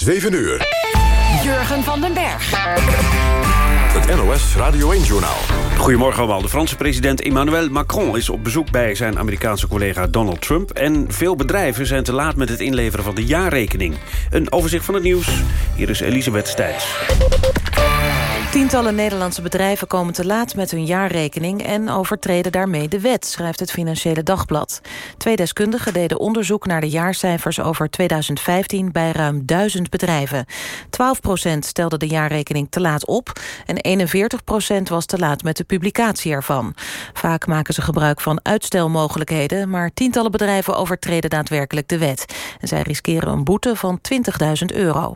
7 uur. Jurgen van den Berg. Het NOS Radio 1-journaal. Goedemorgen allemaal. De Franse president Emmanuel Macron is op bezoek bij zijn Amerikaanse collega Donald Trump. En veel bedrijven zijn te laat met het inleveren van de jaarrekening. Een overzicht van het nieuws. Hier is Elisabeth Stijns. Tientallen Nederlandse bedrijven komen te laat met hun jaarrekening... en overtreden daarmee de wet, schrijft het Financiële Dagblad. Twee deskundigen deden onderzoek naar de jaarcijfers over 2015... bij ruim duizend bedrijven. 12 procent stelde de jaarrekening te laat op... en 41 procent was te laat met de publicatie ervan. Vaak maken ze gebruik van uitstelmogelijkheden... maar tientallen bedrijven overtreden daadwerkelijk de wet. En zij riskeren een boete van 20.000 euro.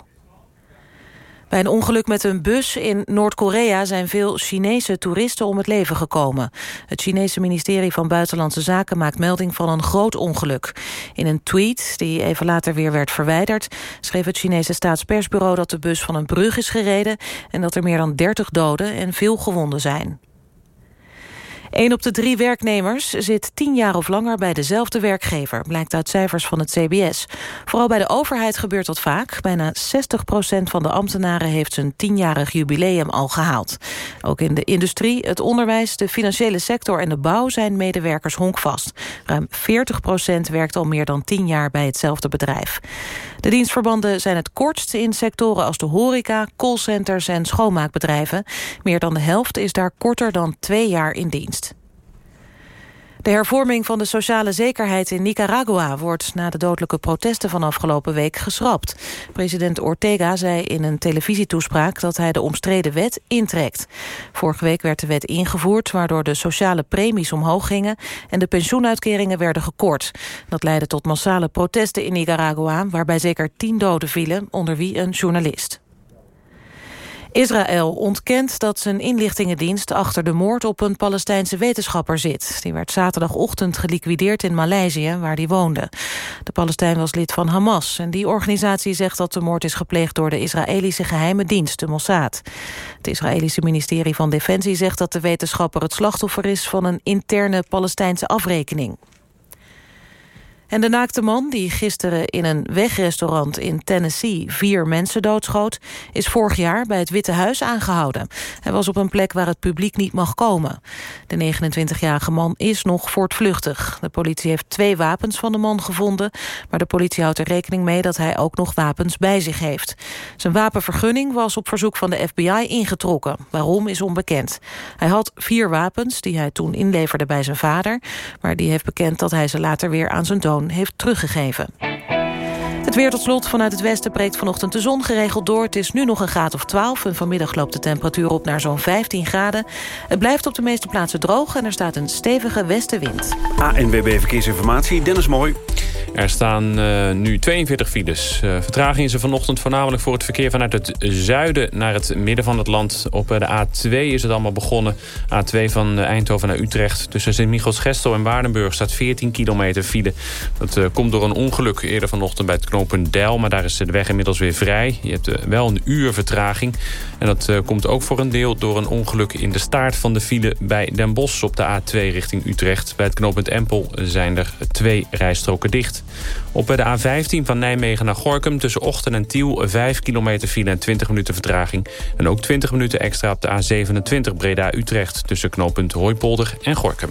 Bij een ongeluk met een bus in Noord-Korea zijn veel Chinese toeristen om het leven gekomen. Het Chinese ministerie van Buitenlandse Zaken maakt melding van een groot ongeluk. In een tweet, die even later weer werd verwijderd, schreef het Chinese staatspersbureau dat de bus van een brug is gereden en dat er meer dan 30 doden en veel gewonden zijn. Een op de drie werknemers zit tien jaar of langer bij dezelfde werkgever, blijkt uit cijfers van het CBS. Vooral bij de overheid gebeurt dat vaak. Bijna 60% van de ambtenaren heeft zijn tienjarig jubileum al gehaald. Ook in de industrie, het onderwijs, de financiële sector en de bouw zijn medewerkers honkvast. Ruim 40% werkt al meer dan tien jaar bij hetzelfde bedrijf. De dienstverbanden zijn het kortst in sectoren als de horeca, callcenters en schoonmaakbedrijven. Meer dan de helft is daar korter dan twee jaar in dienst. De hervorming van de sociale zekerheid in Nicaragua wordt na de dodelijke protesten van afgelopen week geschrapt. President Ortega zei in een televisietoespraak dat hij de omstreden wet intrekt. Vorige week werd de wet ingevoerd waardoor de sociale premies omhoog gingen en de pensioenuitkeringen werden gekort. Dat leidde tot massale protesten in Nicaragua waarbij zeker tien doden vielen, onder wie een journalist. Israël ontkent dat zijn inlichtingendienst achter de moord op een Palestijnse wetenschapper zit. Die werd zaterdagochtend geliquideerd in Maleisië, waar hij woonde. De Palestijn was lid van Hamas en die organisatie zegt dat de moord is gepleegd door de Israëlische geheime dienst, de Mossad. Het Israëlische ministerie van Defensie zegt dat de wetenschapper het slachtoffer is van een interne Palestijnse afrekening. En de naakte man die gisteren in een wegrestaurant in Tennessee vier mensen doodschoot, is vorig jaar bij het Witte Huis aangehouden. Hij was op een plek waar het publiek niet mag komen. De 29-jarige man is nog voortvluchtig. De politie heeft twee wapens van de man gevonden, maar de politie houdt er rekening mee dat hij ook nog wapens bij zich heeft. Zijn wapenvergunning was op verzoek van de FBI ingetrokken. Waarom is onbekend. Hij had vier wapens die hij toen inleverde bij zijn vader, maar die heeft bekend dat hij ze later weer aan zijn dood heeft teruggegeven. Het weer tot slot vanuit het westen breekt vanochtend de zon geregeld door. Het is nu nog een graad of 12 en vanmiddag loopt de temperatuur op naar zo'n 15 graden. Het blijft op de meeste plaatsen droog en er staat een stevige westenwind. ANWB Verkeersinformatie, Dennis Mooi. Er staan uh, nu 42 files. Uh, vertraging is er vanochtend voornamelijk voor het verkeer vanuit het zuiden naar het midden van het land. Op uh, de A2 is het allemaal begonnen. A2 van Eindhoven naar Utrecht. Tussen Sint-Michels-Gestel en Waardenburg staat 14 kilometer file. Dat komt door een ongeluk eerder vanochtend bij het knooppunt Deil. Maar daar is de weg inmiddels weer vrij. Je hebt wel een uur vertraging. En dat komt ook voor een deel door een ongeluk in de staart van de file bij Den Bosch op de A2 richting Utrecht. Bij het knooppunt Empel zijn er twee rijstroken dicht. Op de A15 van Nijmegen naar Gorkum tussen Ochten en Tiel... 5 kilometer file en 20 minuten vertraging. En ook 20 minuten extra op de A27 Breda-Utrecht... tussen knooppunt Hooipolder en Gorkum.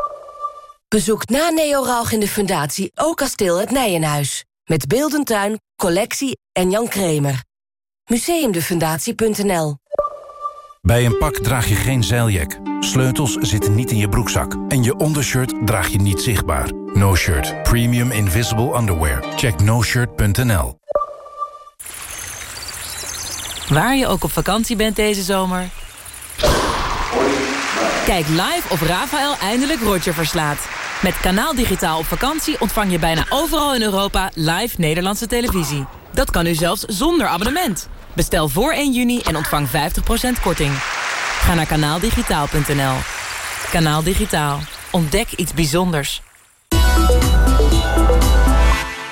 Bezoek na Neo Rauch in de Fundatie ook kasteel het Nijenhuis. Met Beeldentuin, collectie en Jan Kremer. Museumdefundatie.nl Bij een pak draag je geen zeiljak. Sleutels zitten niet in je broekzak. En je ondershirt draag je niet zichtbaar. No Shirt. Premium Invisible Underwear. Check noshirt.nl Waar je ook op vakantie bent deze zomer... Kijk live of Rafael eindelijk Roger verslaat. Met Kanaal Digitaal op vakantie ontvang je bijna overal in Europa live Nederlandse televisie. Dat kan nu zelfs zonder abonnement. Bestel voor 1 juni en ontvang 50% korting. Ga naar kanaaldigitaal.nl. Kanaal Digitaal. Ontdek iets bijzonders.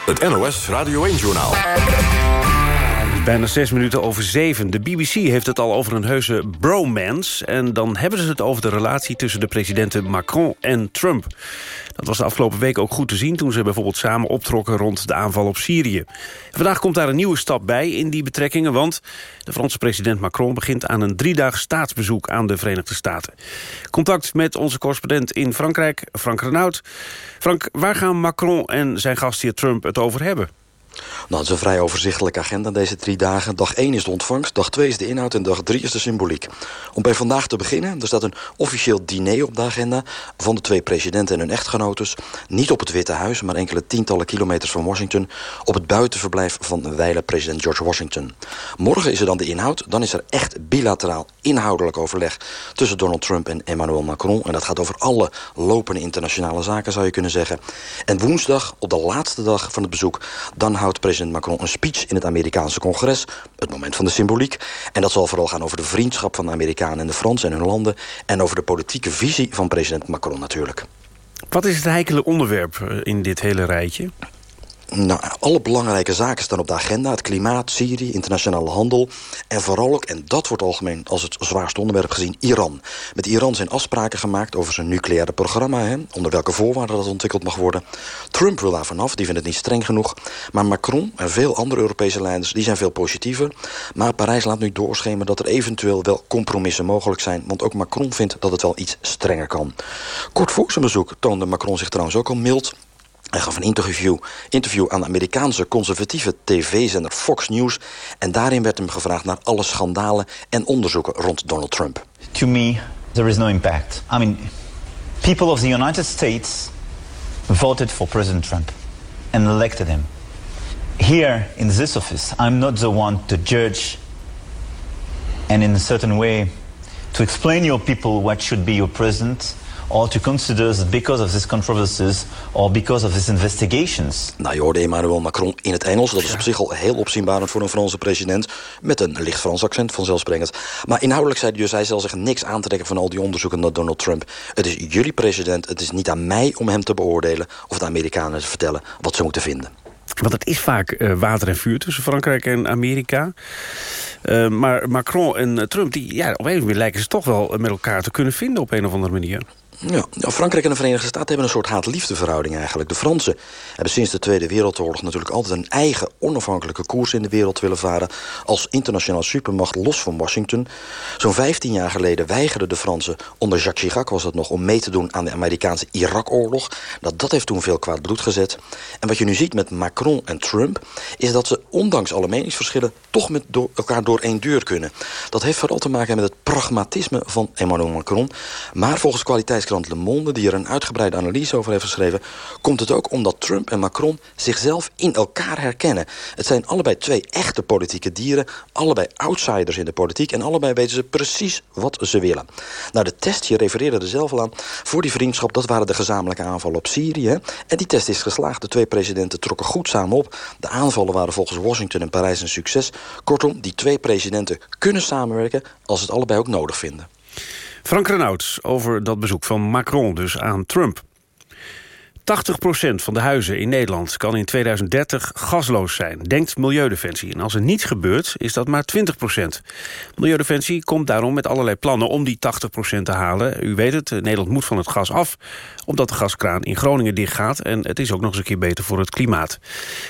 Het NOS Radio 1-journaal. Bijna zes minuten over zeven. De BBC heeft het al over een heuse bromance. En dan hebben ze het over de relatie tussen de presidenten Macron en Trump. Dat was de afgelopen week ook goed te zien... toen ze bijvoorbeeld samen optrokken rond de aanval op Syrië. Vandaag komt daar een nieuwe stap bij in die betrekkingen... want de Franse president Macron begint aan een driedaags staatsbezoek... aan de Verenigde Staten. Contact met onze correspondent in Frankrijk, Frank Renaud. Frank, waar gaan Macron en zijn gastheer Trump het over hebben? Nou, het is een vrij overzichtelijke agenda deze drie dagen. Dag 1 is de ontvangst, dag 2 is de inhoud en dag 3 is de symboliek. Om bij vandaag te beginnen, er staat een officieel diner op de agenda... van de twee presidenten en hun echtgenotes. Niet op het Witte Huis, maar enkele tientallen kilometers van Washington... op het buitenverblijf van wijle president George Washington. Morgen is er dan de inhoud. Dan is er echt bilateraal inhoudelijk overleg... tussen Donald Trump en Emmanuel Macron. En dat gaat over alle lopende internationale zaken, zou je kunnen zeggen. En woensdag, op de laatste dag van het bezoek... dan houdt president Macron een speech in het Amerikaanse congres. Het moment van de symboliek. En dat zal vooral gaan over de vriendschap van de Amerikanen en de Fransen en hun landen. En over de politieke visie van president Macron natuurlijk. Wat is het heikele onderwerp eh, in dit hele rijtje? Nou, alle belangrijke zaken staan op de agenda. Het klimaat, Syrië, internationale handel. En vooral ook, en dat wordt algemeen als het zwaarste onderwerp gezien, Iran. Met Iran zijn afspraken gemaakt over zijn nucleaire programma. Hè, onder welke voorwaarden dat ontwikkeld mag worden. Trump wil daar vanaf, die vindt het niet streng genoeg. Maar Macron en veel andere Europese leiders die zijn veel positiever. Maar Parijs laat nu doorschemeren dat er eventueel wel compromissen mogelijk zijn. Want ook Macron vindt dat het wel iets strenger kan. Kort voor zijn bezoek toonde Macron zich trouwens ook al mild. Hij gaf een interview, interview aan Amerikaanse conservatieve tv-zender Fox News. En daarin werd hem gevraagd naar alle schandalen en onderzoeken rond Donald Trump. To me, there is no impact. I mean, people of the United States voted for President Trump and elected him. Here in this office, I'm not the one to judge and in a certain way to explain your people what should be your president or to consider that because of these controversies or because of these investigations. Nou, je hoorde Emmanuel Macron in het Engels. Dat is op zich al heel opzienbarend voor een Franse president. Met een licht Frans accent, vanzelfsprekend. Maar inhoudelijk zei hij dus, hij zal zich niks aantrekken van al die onderzoeken naar Donald Trump. Het is jullie president, het is niet aan mij om hem te beoordelen... of de Amerikanen te vertellen wat ze moeten vinden. Want het is vaak uh, water en vuur tussen Frankrijk en Amerika. Uh, maar Macron en Trump, die, ja, op een manier lijken ze toch wel met elkaar te kunnen vinden... op een of andere manier. Ja, nou, Frankrijk en de Verenigde Staten hebben een soort haat-liefdeverhouding eigenlijk. De Fransen hebben sinds de Tweede Wereldoorlog natuurlijk altijd een eigen onafhankelijke koers in de wereld willen varen. Als internationaal supermacht los van Washington. Zo'n 15 jaar geleden weigerden de Fransen, onder Jacques Chirac was dat nog, om mee te doen aan de Amerikaanse Irak-oorlog. Dat, dat heeft toen veel kwaad bloed gezet. En wat je nu ziet met Macron en Trump, is dat ze ondanks alle meningsverschillen toch met elkaar door één deur kunnen. Dat heeft vooral te maken met het pragmatisme van Emmanuel Macron. Maar volgens kwaliteits Le Monde... die er een uitgebreide analyse over heeft geschreven... komt het ook omdat Trump en Macron zichzelf in elkaar herkennen. Het zijn allebei twee echte politieke dieren... allebei outsiders in de politiek... en allebei weten ze precies wat ze willen. Nou, de test, je refereerde er zelf al aan... voor die vriendschap, dat waren de gezamenlijke aanvallen op Syrië. En die test is geslaagd. De twee presidenten trokken goed samen op. De aanvallen waren volgens Washington en Parijs een succes. Kortom, die twee presidenten kunnen samenwerken... als ze het allebei ook nodig vinden. Frank Renaud over dat bezoek van Macron dus aan Trump. 80% van de huizen in Nederland kan in 2030 gasloos zijn, denkt Milieudefensie. En als er niets gebeurt, is dat maar 20%. Milieudefensie komt daarom met allerlei plannen om die 80% te halen. U weet het, Nederland moet van het gas af, omdat de gaskraan in Groningen dichtgaat. En het is ook nog eens een keer beter voor het klimaat.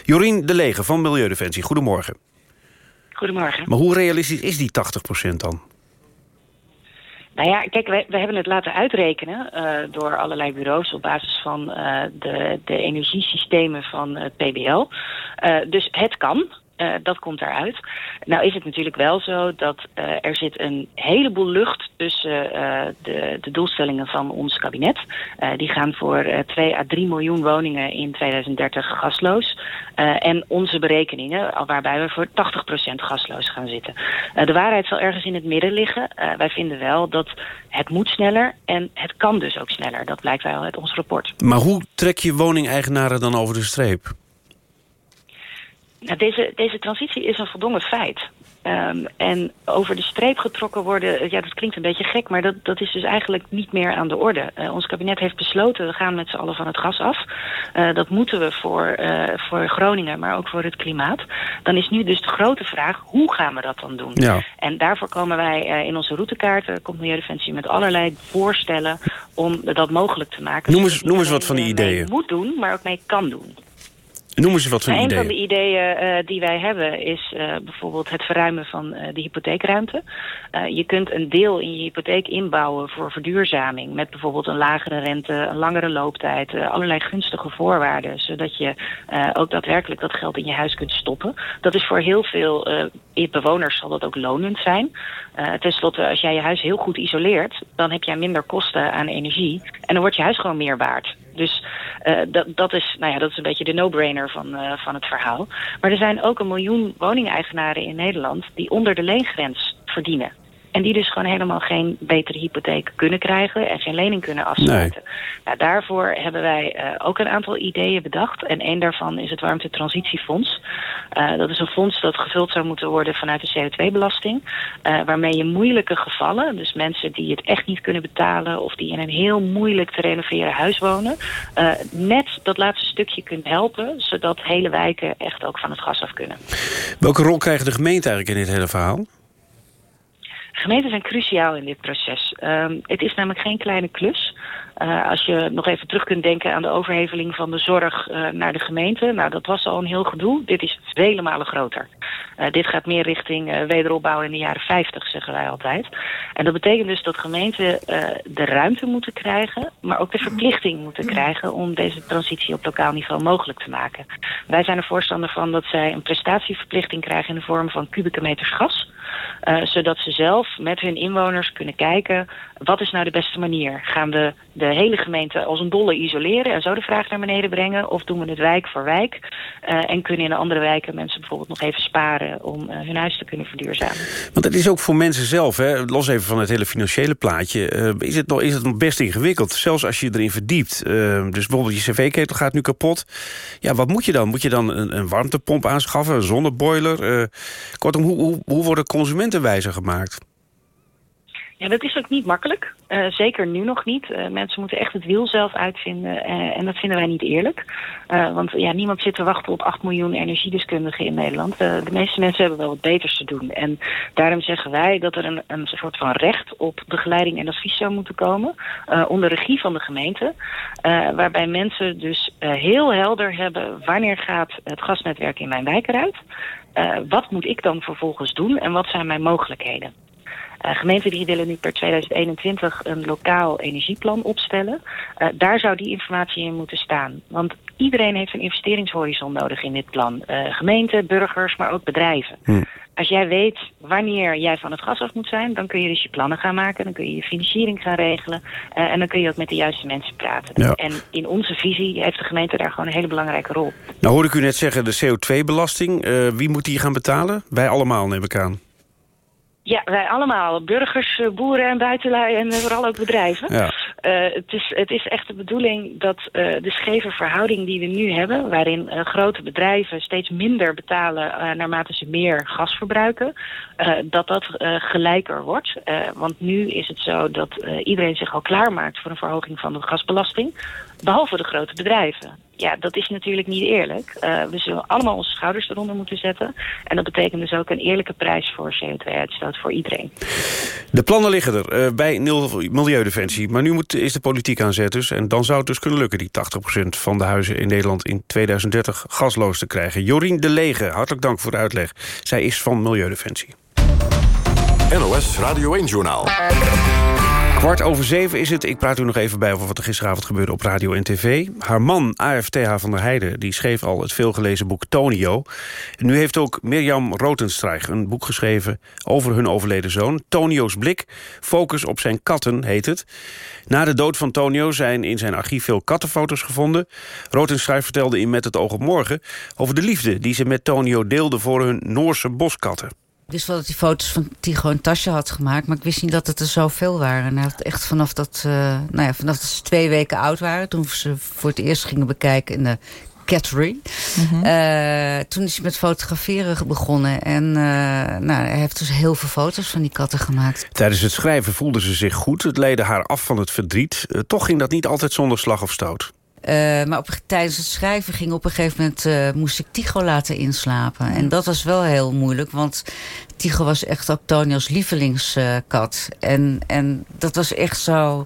Jorien de Lege van Milieudefensie, goedemorgen. Goedemorgen. Maar hoe realistisch is die 80% dan? Nou ja, kijk, we, hebben het laten uitrekenen uh, door allerlei bureaus op basis van uh, de, de energiesystemen van het PBL. Uh, dus het kan. Uh, dat komt daaruit. Nou is het natuurlijk wel zo dat uh, er zit een heleboel lucht tussen uh, de, de, doelstellingen van ons kabinet. die gaan voor 2 à 3 miljoen woningen in 2030 gasloos. en onze berekeningen, waarbij we voor 80% gasloos gaan zitten. de waarheid zal ergens in het midden liggen. wij vinden wel dat het moet sneller en het kan dus ook sneller. Dat blijkt wel uit ons rapport. Maar hoe trek je woningeigenaren dan over de streep? Nou, deze, deze transitie is een voldongen feit. Um, en over de streep getrokken worden, ja, dat klinkt een beetje gek... maar dat, dat is dus eigenlijk niet meer aan de orde. Uh, ons kabinet heeft besloten, we gaan met z'n allen van het gas af. Uh, dat moeten we voor, uh, voor Groningen, maar ook voor het klimaat. Dan is nu dus de grote vraag, hoe gaan we dat dan doen? Ja. En daarvoor komen wij in onze routekaart... komt Milieudefensie met allerlei voorstellen om dat mogelijk te maken. Noem eens, noem eens wat van die ideeën. moet doen, maar ook mee kan doen. Noem eens wat voor ideeën. Een van de ideeën uh, die wij hebben is uh, bijvoorbeeld het verruimen van uh, de hypotheekruimte. je kunt een deel in je hypotheek inbouwen voor verduurzaming... met bijvoorbeeld een lagere rente, een langere looptijd... allerlei gunstige voorwaarden, zodat je ook daadwerkelijk dat geld in je huis kunt stoppen. Dat is voor heel veel bewoners zal dat ook lonend zijn. ten slotte, als jij je huis heel goed isoleert... dan heb jij minder kosten aan energie en dan wordt je huis gewoon meer waard. Dus uh, dat, dat, is, nou ja, dat is een beetje de no-brainer van, uh, van het verhaal. Maar er zijn ook een miljoen woningeigenaren in Nederland... die onder de leengrens verdienen. En die dus gewoon helemaal geen betere hypotheek kunnen krijgen... en geen lening kunnen afsluiten. Nee. Nou, daarvoor hebben wij uh, ook een aantal ideeën bedacht. En één daarvan is het Warmtetransitiefonds. Uh, dat is een fonds dat gevuld zou moeten worden vanuit de CO2-belasting. Uh, waarmee je moeilijke gevallen, dus mensen die het echt niet kunnen betalen... of die in een heel moeilijk te renoveren huis wonen... net dat laatste stukje kunt helpen... zodat hele wijken echt ook van het gas af kunnen. Welke rol krijgt de gemeente eigenlijk in dit hele verhaal? Gemeenten zijn cruciaal in dit proces. Um, het is namelijk geen kleine klus. Uh, als je nog even terug kunt denken aan de overheveling van de zorg uh, naar de gemeente. Nou, dat was al een heel gedoe. Dit is vele malen groter. Uh, dit gaat meer richting wederopbouw in de jaren 50, zeggen wij altijd. En dat betekent dus dat gemeenten de ruimte moeten krijgen... maar ook de verplichting moeten krijgen... om deze transitie op lokaal niveau mogelijk te maken. Wij zijn er voorstander van dat zij een prestatieverplichting krijgen... in de vorm van kubieke meters gas... Zodat ze zelf met hun inwoners kunnen kijken... wat is nou de beste manier? Gaan we de hele gemeente als een dolle isoleren... en zo de vraag naar beneden brengen? Of doen we het wijk voor wijk? Uh, en kunnen in de andere wijken mensen bijvoorbeeld nog even sparen... om uh, hun huis te kunnen verduurzamen? Want het is ook voor mensen zelf, hè, los even van het hele financiële plaatje... is, het nog, is het best ingewikkeld, zelfs als je je erin verdiept. dus bijvoorbeeld je cv-ketel gaat nu kapot. Ja, wat moet je dan? Moet je dan een, een warmtepomp aanschaffen, een zonneboiler? kortom, hoe, hoe, hoe worden consumenten wijzer gemaakt? Ja, dat is ook niet makkelijk. Uh, zeker nu nog niet. Uh, mensen moeten echt het wiel zelf uitvinden. Uh, en dat vinden wij niet eerlijk. want ja, niemand zit te wachten op 8 miljoen energiedeskundigen in Nederland. de meeste mensen hebben wel wat beters te doen. En daarom zeggen wij dat er een, een soort van recht op begeleiding en advies zou moeten komen. onder regie van de gemeente. waarbij mensen dus heel helder hebben wanneer gaat het gasnetwerk in mijn wijk eruit. wat moet ik dan vervolgens doen en wat zijn mijn mogelijkheden? Uh, gemeenten die willen nu per 2021 een lokaal energieplan opstellen. Uh, daar zou die informatie in moeten staan. Want iedereen heeft een investeringshorizon nodig in dit plan. Uh, gemeenten, burgers, maar ook bedrijven. Hm. Als jij weet wanneer jij van het gas af moet zijn... dan kun je dus je plannen gaan maken. Dan kun je je financiering gaan regelen. En dan kun je ook met de juiste mensen praten. Ja. En in onze visie heeft de gemeente daar gewoon een hele belangrijke rol. Nou hoorde ik u net zeggen, de CO2-belasting. Uh, wie moet die gaan betalen? Wij allemaal, neem ik aan. Ja, wij allemaal. Burgers, boeren en buitenlui en vooral ook bedrijven. Ja. Uh, het, is, het is echt de bedoeling dat uh, de scheve verhouding die we nu hebben... waarin uh, grote bedrijven steeds minder betalen naarmate ze meer gas verbruiken... dat dat gelijker wordt. want nu is het zo dat iedereen zich al klaarmaakt voor een verhoging van de gasbelasting... behalve de grote bedrijven ja, dat is natuurlijk niet eerlijk. Uh, we zullen allemaal onze schouders eronder moeten zetten. En dat betekent dus ook een eerlijke prijs voor CO2-uitstoot voor iedereen. De plannen liggen er uh, bij Milieudefensie. Maar nu moet, is de politiek aan zet dus. En dan zou het dus kunnen lukken, die 80% van de huizen in Nederland... in 2030 gasloos te krijgen. Jorien de Lege, hartelijk dank voor de uitleg. Zij is van Milieudefensie. NOS Radio 1-journaal. Kwart over zeven is het. Ik praat u nog even bij over wat er gisteravond gebeurde op radio en tv. Haar man, AFTH van der Heijden, die schreef al het veelgelezen boek Tonio. Nu heeft ook Mirjam Rotenstreich een boek geschreven over hun overleden zoon. Tonio's blik, focus op zijn katten, heet het. Na de dood van Tonio zijn in zijn archief veel kattenfoto's gevonden. Rotenstreich vertelde in Met het oog op morgen... over de liefde die ze met Tonio deelde voor hun Noorse boskatten. Ik wist wel dat hij foto's van Tigo en Tasje had gemaakt... maar ik wist niet dat het er zoveel waren. En hij had echt vanaf dat, uh, nou ja, vanaf dat ze twee weken oud waren... toen ze voor het eerst gingen bekijken in de Cattery. Mm uh, toen is hij met fotograferen begonnen. En uh, nou, hij heeft dus heel veel foto's van die katten gemaakt. Tijdens het schrijven voelde ze zich goed. Het leidde haar af van het verdriet. Uh, toch ging dat niet altijd zonder slag of stoot. Uh, maar op, tijdens het schrijven ging op een gegeven moment... Uh, moest ik Tigo laten inslapen. En dat was wel heel moeilijk, want Tigo was echt ook Tonio's lievelingskat. En, en dat was echt zo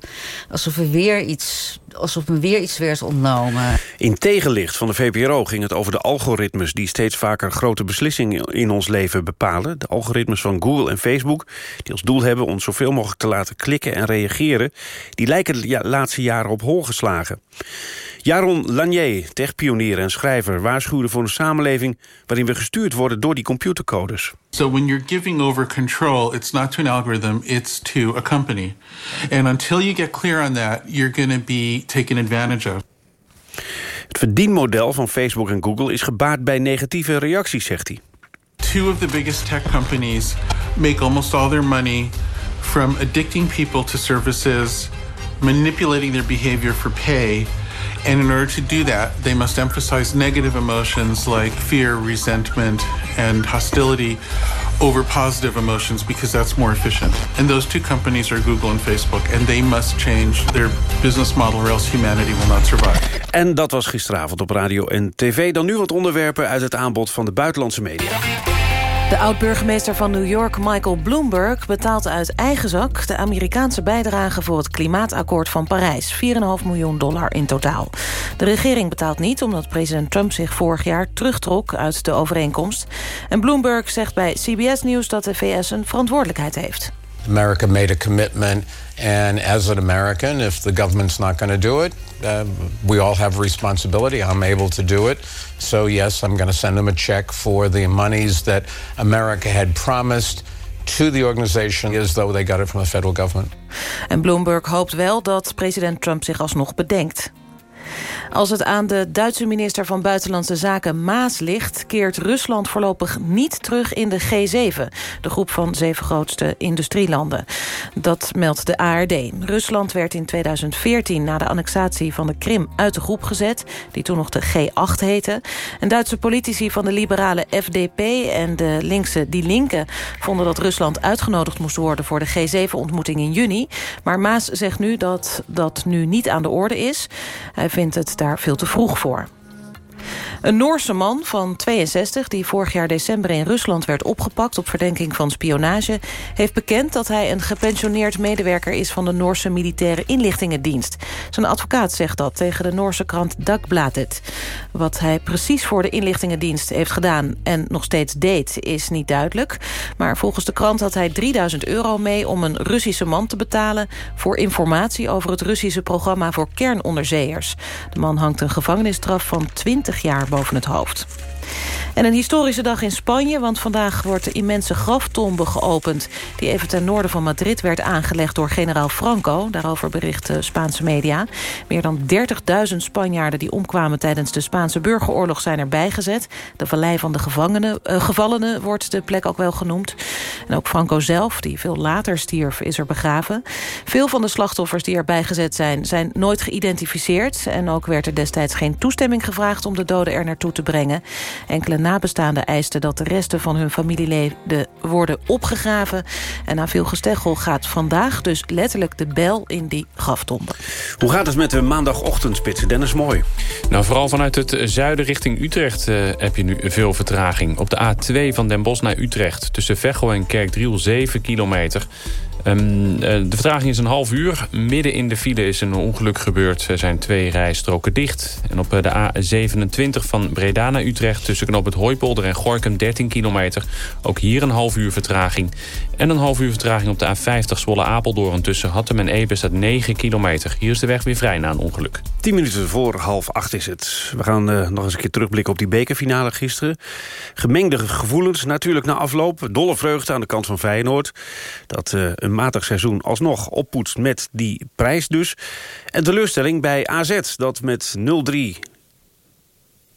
alsof er weer iets... alsof me weer iets werd ontnomen. In tegenlicht van de VPRO ging het over de algoritmes... die steeds vaker grote beslissingen in ons leven bepalen. De algoritmes van Google en Facebook... die als doel hebben ons zoveel mogelijk te laten klikken en reageren... die lijken de laatste jaren op hol geslagen. Jaron Lanier, techpionier en schrijver... waarschuwde voor een samenleving waarin we gestuurd worden door die computercodes. So when you're giving over control, it's not to an algorithm, it's to a company. And until you get clear on that, you're going to be taken advantage of. Het verdienmodel van Facebook en Google is gebaat bij negatieve reacties, zegt hij. Two of the biggest tech companies make almost all their money from addicting people to services, manipulating their behavior for pay And in order to do that, they must emphasize negative emotions like fear, resentment, and hostility over positive emotions because that's more efficient. And those two companies are Google and Facebook. And they must change their business model or else humanity will not survive. En dat was gisteravond op radio en tv. Dan nu wat onderwerpen uit het aanbod van de buitenlandse media. De oud-burgemeester van New York, Michael Bloomberg... betaalt uit eigen zak de Amerikaanse bijdrage... voor het klimaatakkoord van Parijs. 4,5 miljoen dollar in totaal. De regering betaalt niet omdat president Trump zich vorig jaar terugtrok... uit de overeenkomst. En Bloomberg zegt bij CBS News dat de VS een verantwoordelijkheid heeft. America made a commitment, and as an American, if the government's not going to do it, uh, we all have responsibility. I'm able to do it. So, yes, I'm going to send them a check for the monies that America had promised to the organization as though they got it from the federal government. En Bloomberg hoopt wel dat president Trump zich alsnog bedenkt. Als het aan de Duitse minister van Buitenlandse Zaken Maas ligt... keert Rusland voorlopig niet terug in de G7... de groep van zeven grootste industrielanden. Dat meldt de ARD. Rusland werd in 2014 na de annexatie van de Krim uit de groep gezet... die toen nog de G8 heette. En Duitse politici van de liberale FDP en de linkse Die Linke... vonden dat Rusland uitgenodigd moest worden... voor de G7-ontmoeting in juni. Maar Maas zegt nu dat dat nu niet aan de orde is. Hij vindt het daar veel te vroeg voor. Een Noorse man van 62, die vorig jaar december in Rusland werd opgepakt op verdenking van spionage, heeft bekend dat hij een gepensioneerd medewerker is van de Noorse militaire inlichtingendienst. Zijn advocaat zegt dat tegen de Noorse krant Dagbladet. Wat hij precies voor de inlichtingendienst heeft gedaan en nog steeds deed, is niet duidelijk. Maar volgens de krant had hij 3000 euro mee om een Russische man te betalen voor informatie over het Russische programma voor kernonderzeeërs. De man hangt een gevangenisstraf van 20 jaar boven het hoofd. En een historische dag in Spanje, want vandaag wordt de immense graftombe geopend... die even ten noorden van Madrid werd aangelegd door generaal Franco. Daarover berichten Spaanse media. Meer dan 30.000 Spanjaarden die omkwamen tijdens de Spaanse burgeroorlog zijn erbij gezet. De Vallei van de gevangenen, uh, Gevallenen wordt de plek ook wel genoemd. En ook Franco zelf, die veel later stierf, is er begraven. Veel van de slachtoffers die erbij gezet zijn, zijn nooit geïdentificeerd. En ook werd er destijds geen toestemming gevraagd om de doden er naartoe te brengen. Enkele nabestaanden eisten dat de resten van hun familieleden worden opgegraven. En na veel gesteggel gaat vandaag dus letterlijk de bel in die graftombe. Hoe gaat het met de maandagochtendspits? Dennis Mooi. Nou, vooral vanuit het zuiden richting Utrecht uh, heb je nu veel vertraging. Op de A2 van Den Bosch naar Utrecht tussen Veghel en Kerkdriel 7 kilometer. Ehm, de vertraging is een half uur. Midden in de file is een ongeluk gebeurd. Er zijn twee rijstroken dicht. En op de A27 van Breda naar Utrecht... tussen knop het Hooipolder en Gorkum 13 kilometer. Ook hier een half uur vertraging. En een half uur vertraging op de A50 Zwolle-Apeldoorn... tussen Hattem en Epe staat 9 kilometer. Hier is de weg weer vrij na een ongeluk. 10 minuten voor half acht is het. We gaan uh, nog eens een keer terugblikken op die bekerfinale gisteren. Gemengde gevoelens, natuurlijk na afloop. Dolle vreugde aan de kant van Feyenoord. Dat een matig seizoen alsnog oppoetst met die prijs dus. En teleurstelling bij AZ, dat met 0-3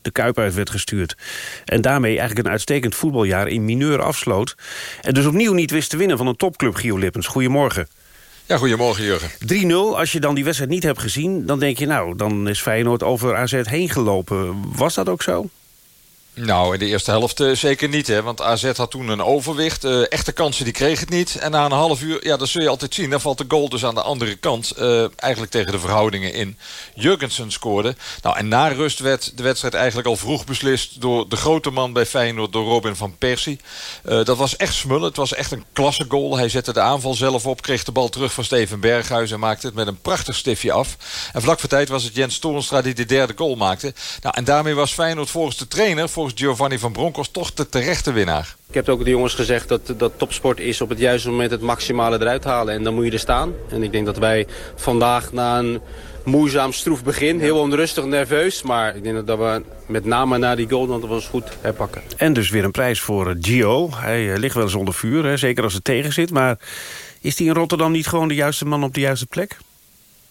de Kuip uit werd gestuurd. En daarmee eigenlijk een uitstekend voetbaljaar in mineur afsloot. En dus opnieuw niet wist te winnen van een topclub, Gio Lippens. Goedemorgen. Ja, goedemorgen Jurgen. 3-0, als je dan die wedstrijd niet hebt gezien... dan denk je, nou, dan is Feyenoord over AZ heen gelopen. Was dat ook zo? Nou, in de eerste helft uh, zeker niet. Hè, want AZ had toen een overwicht. Uh, echte kansen die kreeg het niet. En na een half uur, ja, dat zul je altijd zien. Dan valt de goal dus aan de andere kant. Uh, eigenlijk tegen de verhoudingen in. Jurgensen scoorde. Nou, en na rust werd de wedstrijd eigenlijk al vroeg beslist... door de grote man bij Feyenoord, door Robin van Persie. dat was echt smullen. Het was echt een klasse goal. Hij zette de aanval zelf op. Kreeg de bal terug van Steven Berghuis. En maakte het met een prachtig stiftje af. En vlak voor tijd was het Jens Toornstra die de derde goal maakte. Nou, en daarmee was Feyenoord volgens de trainer... volgens Giovanni van Bronckhorst toch de terechte winnaar. Ik heb ook de jongens gezegd dat, dat topsport is op het juiste moment het maximale eruit halen. En dan moet je er staan. En ik denk dat wij vandaag na een moeizaam, stroef begin, heel onrustig, nerveus. Maar ik denk dat we met name na die goal dat we ons goed herpakken. En dus weer een prijs voor Gio. Hij eh, ligt wel eens onder vuur, hè, zeker als het tegen zit. Maar is hij in Rotterdam niet gewoon de juiste man op de juiste plek?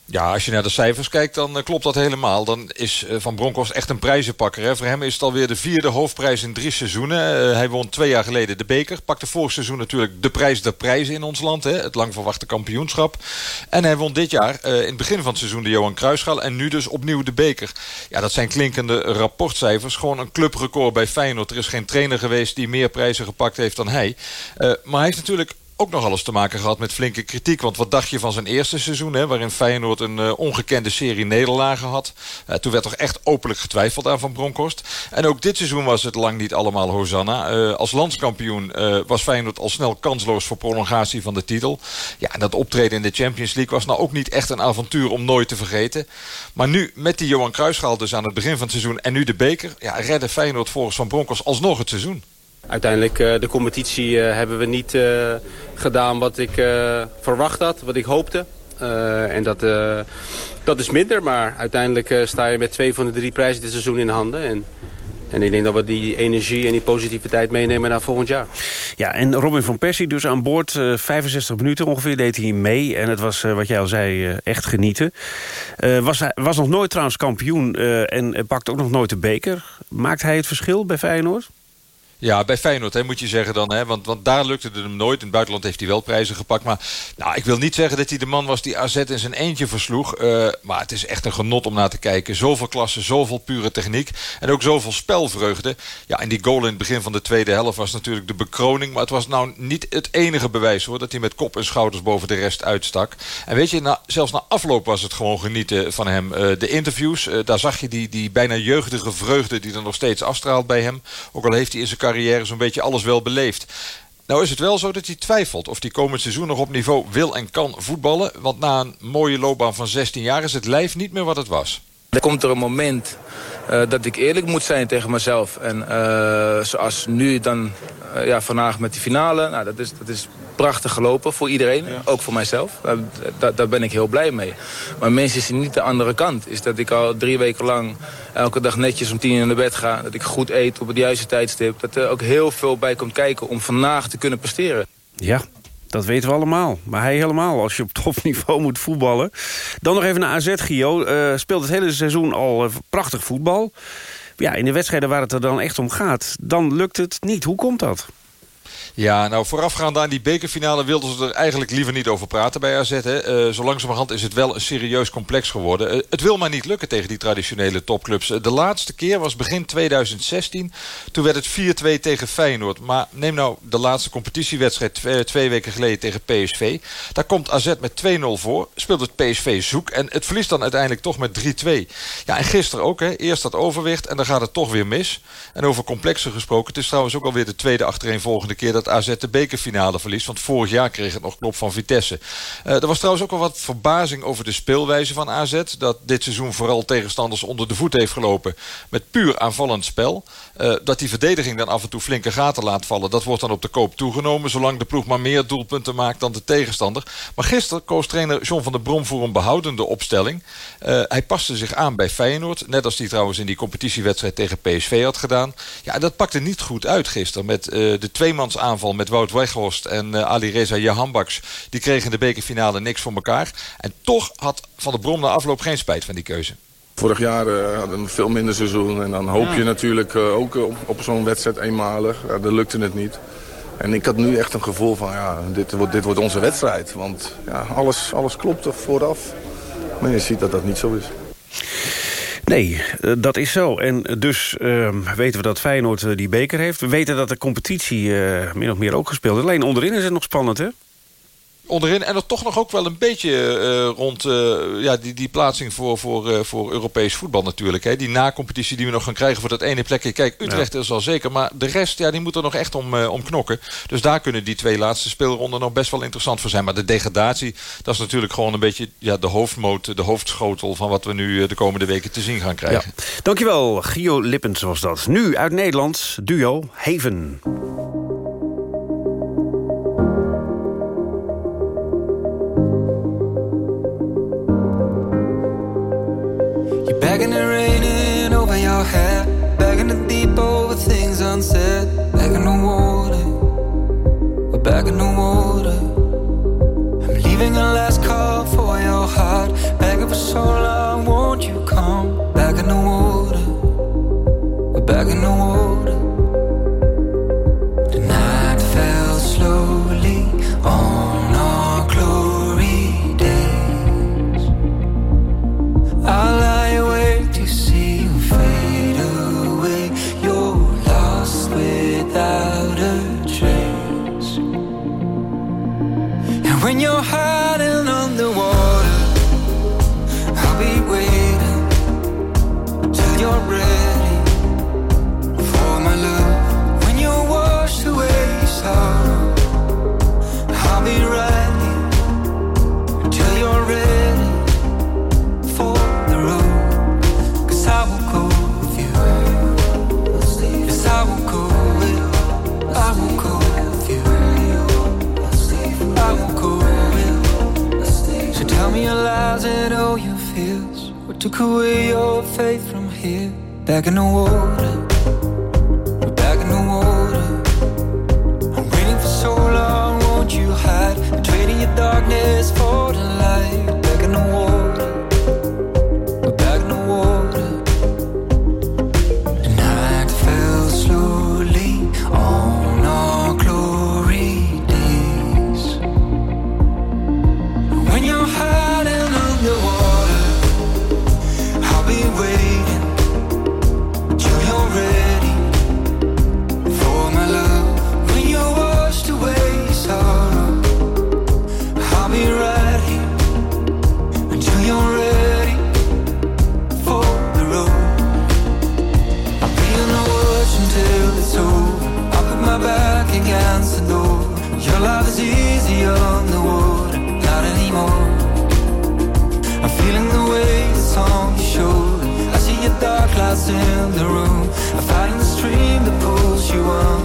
Ja, als je naar de cijfers kijkt, dan uh, klopt dat helemaal. Dan is uh, Van Bronckhorst echt een prijzenpakker. Hè. Voor hem is het alweer de vierde hoofdprijs in drie seizoenen. Uh, hij won twee jaar geleden de beker. Pakte vorig seizoen natuurlijk de prijs der prijzen in ons land. Hè. Het lang verwachte kampioenschap. En hij won dit jaar in het begin van het seizoen de Johan Cruijffschaal. En nu dus opnieuw de beker. Ja, dat zijn klinkende rapportcijfers. Gewoon een clubrecord bij Feyenoord. Er is geen trainer geweest die meer prijzen gepakt heeft dan hij. maar hij heeft natuurlijk ook nog alles te maken gehad met flinke kritiek. Want wat dacht je van zijn eerste seizoen... Hè, waarin Feyenoord een uh, ongekende serie nederlagen had. Uh, toen werd toch echt openlijk getwijfeld aan Van Bronckhorst. En ook dit seizoen was het lang niet allemaal Hosanna. Uh, als landskampioen was Feyenoord al snel kansloos... voor prolongatie van de titel. Ja, en dat optreden in de Champions League was nou ook niet echt een avontuur... om nooit te vergeten. Maar nu, met die Johan Cruijffschaal dus aan het begin van het seizoen... en nu de beker, ja, redde Feyenoord volgens Van Bronckhorst alsnog het seizoen. Uiteindelijk uh, de competitie uh, hebben we niet uh, gedaan wat ik verwacht had, wat ik hoopte. en dat, dat is minder, maar uiteindelijk sta je met twee van de drie prijzen dit seizoen in handen. En, en ik denk dat we die energie en die positiviteit meenemen naar volgend jaar. Ja, en Robin van Persie dus aan boord. 65 minuten ongeveer deed hij mee. En het was, wat jij al zei, echt genieten. was, was nog nooit trouwens kampioen en pakte ook nog nooit de beker. Maakt hij het verschil bij Feyenoord? Ja, bij Feyenoord moet je zeggen dan. Hè, want, want daar lukte het hem nooit. In het buitenland heeft hij wel prijzen gepakt. Maar nou, ik wil niet zeggen dat hij de man was die AZ in zijn eentje versloeg. Uh, maar het is echt een genot om naar te kijken. Zoveel klasse, zoveel pure techniek. En ook zoveel spelvreugde. Ja, en die goal in het begin van de tweede helft was natuurlijk de bekroning. Maar het was nou niet het enige bewijs hoor. Dat hij met kop en schouders boven de rest uitstak. En weet je, zelfs na afloop was het gewoon genieten van hem. Uh, de interviews, uh, daar zag je die, die bijna jeugdige vreugde die er nog steeds afstraalt bij hem. Ook al heeft hij in zijn carrière zo'n beetje alles wel beleefd. Nou is het wel zo dat hij twijfelt of hij komend seizoen nog op niveau wil en kan voetballen. Want na een mooie loopbaan van 16 jaar is het lijf niet meer wat het was. Er komt er een moment uh, dat ik eerlijk moet zijn tegen mezelf. En uh, zoals nu dan uh, ja, vandaag met die finale. Nou, dat, is, dat is prachtig gelopen voor iedereen. Ja. Ook voor mijzelf. Daar, daar, daar, ben ik heel blij mee. Maar mensen zien niet de andere kant. Is dat ik al drie weken lang elke dag netjes om tien uur naar bed ga. Dat ik goed eet op het juiste tijdstip. Dat er ook heel veel bij komt kijken om vandaag te kunnen presteren. Ja, dat weten we allemaal. Maar hij helemaal, als je op topniveau moet voetballen. Dan nog even naar AZ, Gio. Uh, speelt het hele seizoen al uh, prachtig voetbal. Ja, in de wedstrijden waar het er dan echt om gaat... dan lukt het niet. Hoe komt dat? Ja, nou voorafgaand aan die bekerfinale wilden ze er eigenlijk liever niet over praten bij AZ. Hè. Uh, zo langzamerhand is het wel een serieus complex geworden. Uh, het wil maar niet lukken tegen die traditionele topclubs. Uh, de laatste keer was begin 2016. Toen werd het 4-2 tegen Feyenoord. Maar neem nou de laatste competitiewedstrijd twee, weken geleden tegen PSV. Daar komt AZ met 2-0 voor. Speelt het PSV zoek. En het verliest dan uiteindelijk toch met 3-2. Ja, en gisteren ook. Hè. Eerst dat overwicht en dan gaat het toch weer mis. En over complexen gesproken. Het is trouwens ook alweer de tweede achtereenvolgende keer dat AZ de bekerfinale verliest. Want vorig jaar kreeg het nog knop van Vitesse. er was trouwens ook wel wat verbazing over de speelwijze van AZ. Dat dit seizoen vooral tegenstanders onder de voet heeft gelopen. Met puur aanvallend spel. dat die verdediging dan af en toe flinke gaten laat vallen. Dat wordt dan op de koop toegenomen. Zolang de ploeg maar meer doelpunten maakt dan de tegenstander. Maar gisteren koos trainer John van der Brom voor een behoudende opstelling. hij paste zich aan bij Feyenoord. Net als hij trouwens in die competitiewedstrijd tegen PSV had gedaan. Ja, dat pakte niet goed uit gisteren. Met uh, de met Wout Weghorst en uh, Ali Reza Jahambaks. Die kregen in de bekerfinale niks voor elkaar. En toch had Van der Brom na afloop geen spijt van die keuze. Vorig jaar uh, hadden we een veel minder seizoen. En dan hoop je natuurlijk ook op, op zo'n wedstrijd eenmalig. Ja, dat lukte het niet. En ik had nu echt een gevoel van, ja, dit wordt, dit wordt onze wedstrijd. Want ja, alles, alles klopt er vooraf. Maar je ziet dat dat niet zo is. Nee, eh, dat is zo. En dus uh, weten we dat Feyenoord eh, die beker heeft. We weten dat de competitie uh, min of meer ook gespeeld is. Alleen onderin is het nog spannend, hè? Onderin. En er toch nog ook wel een beetje uh, rond uh, ja, die, die plaatsing voor, voor, uh, voor Europees voetbal natuurlijk. Hè. Die na-competitie die we nog gaan krijgen voor dat ene plekje. Kijk, Utrecht ja. is al zeker. Maar de rest, ja, die moet er nog echt om, om knokken. Dus daar kunnen die twee laatste speelronden nog best wel interessant voor zijn. Maar de degradatie, dat is natuurlijk gewoon een beetje ja, de hoofdmoot, de hoofdschotel van wat we nu de komende weken te zien gaan krijgen. Ja. Dankjewel, Gio Lippens was dat. Nu uit Nederland, duo Haven. Begging and raining over your head. Begging to deep over things unsaid. Begging the water. We're begging the water. I'm leaving a last call for your heart. Begging for so long, won't you come? Easy on the water, not anymore. I'm feeling the weight that's on your shoulder. I see your dark clouds in the room. I'm fighting the stream that pulls you under,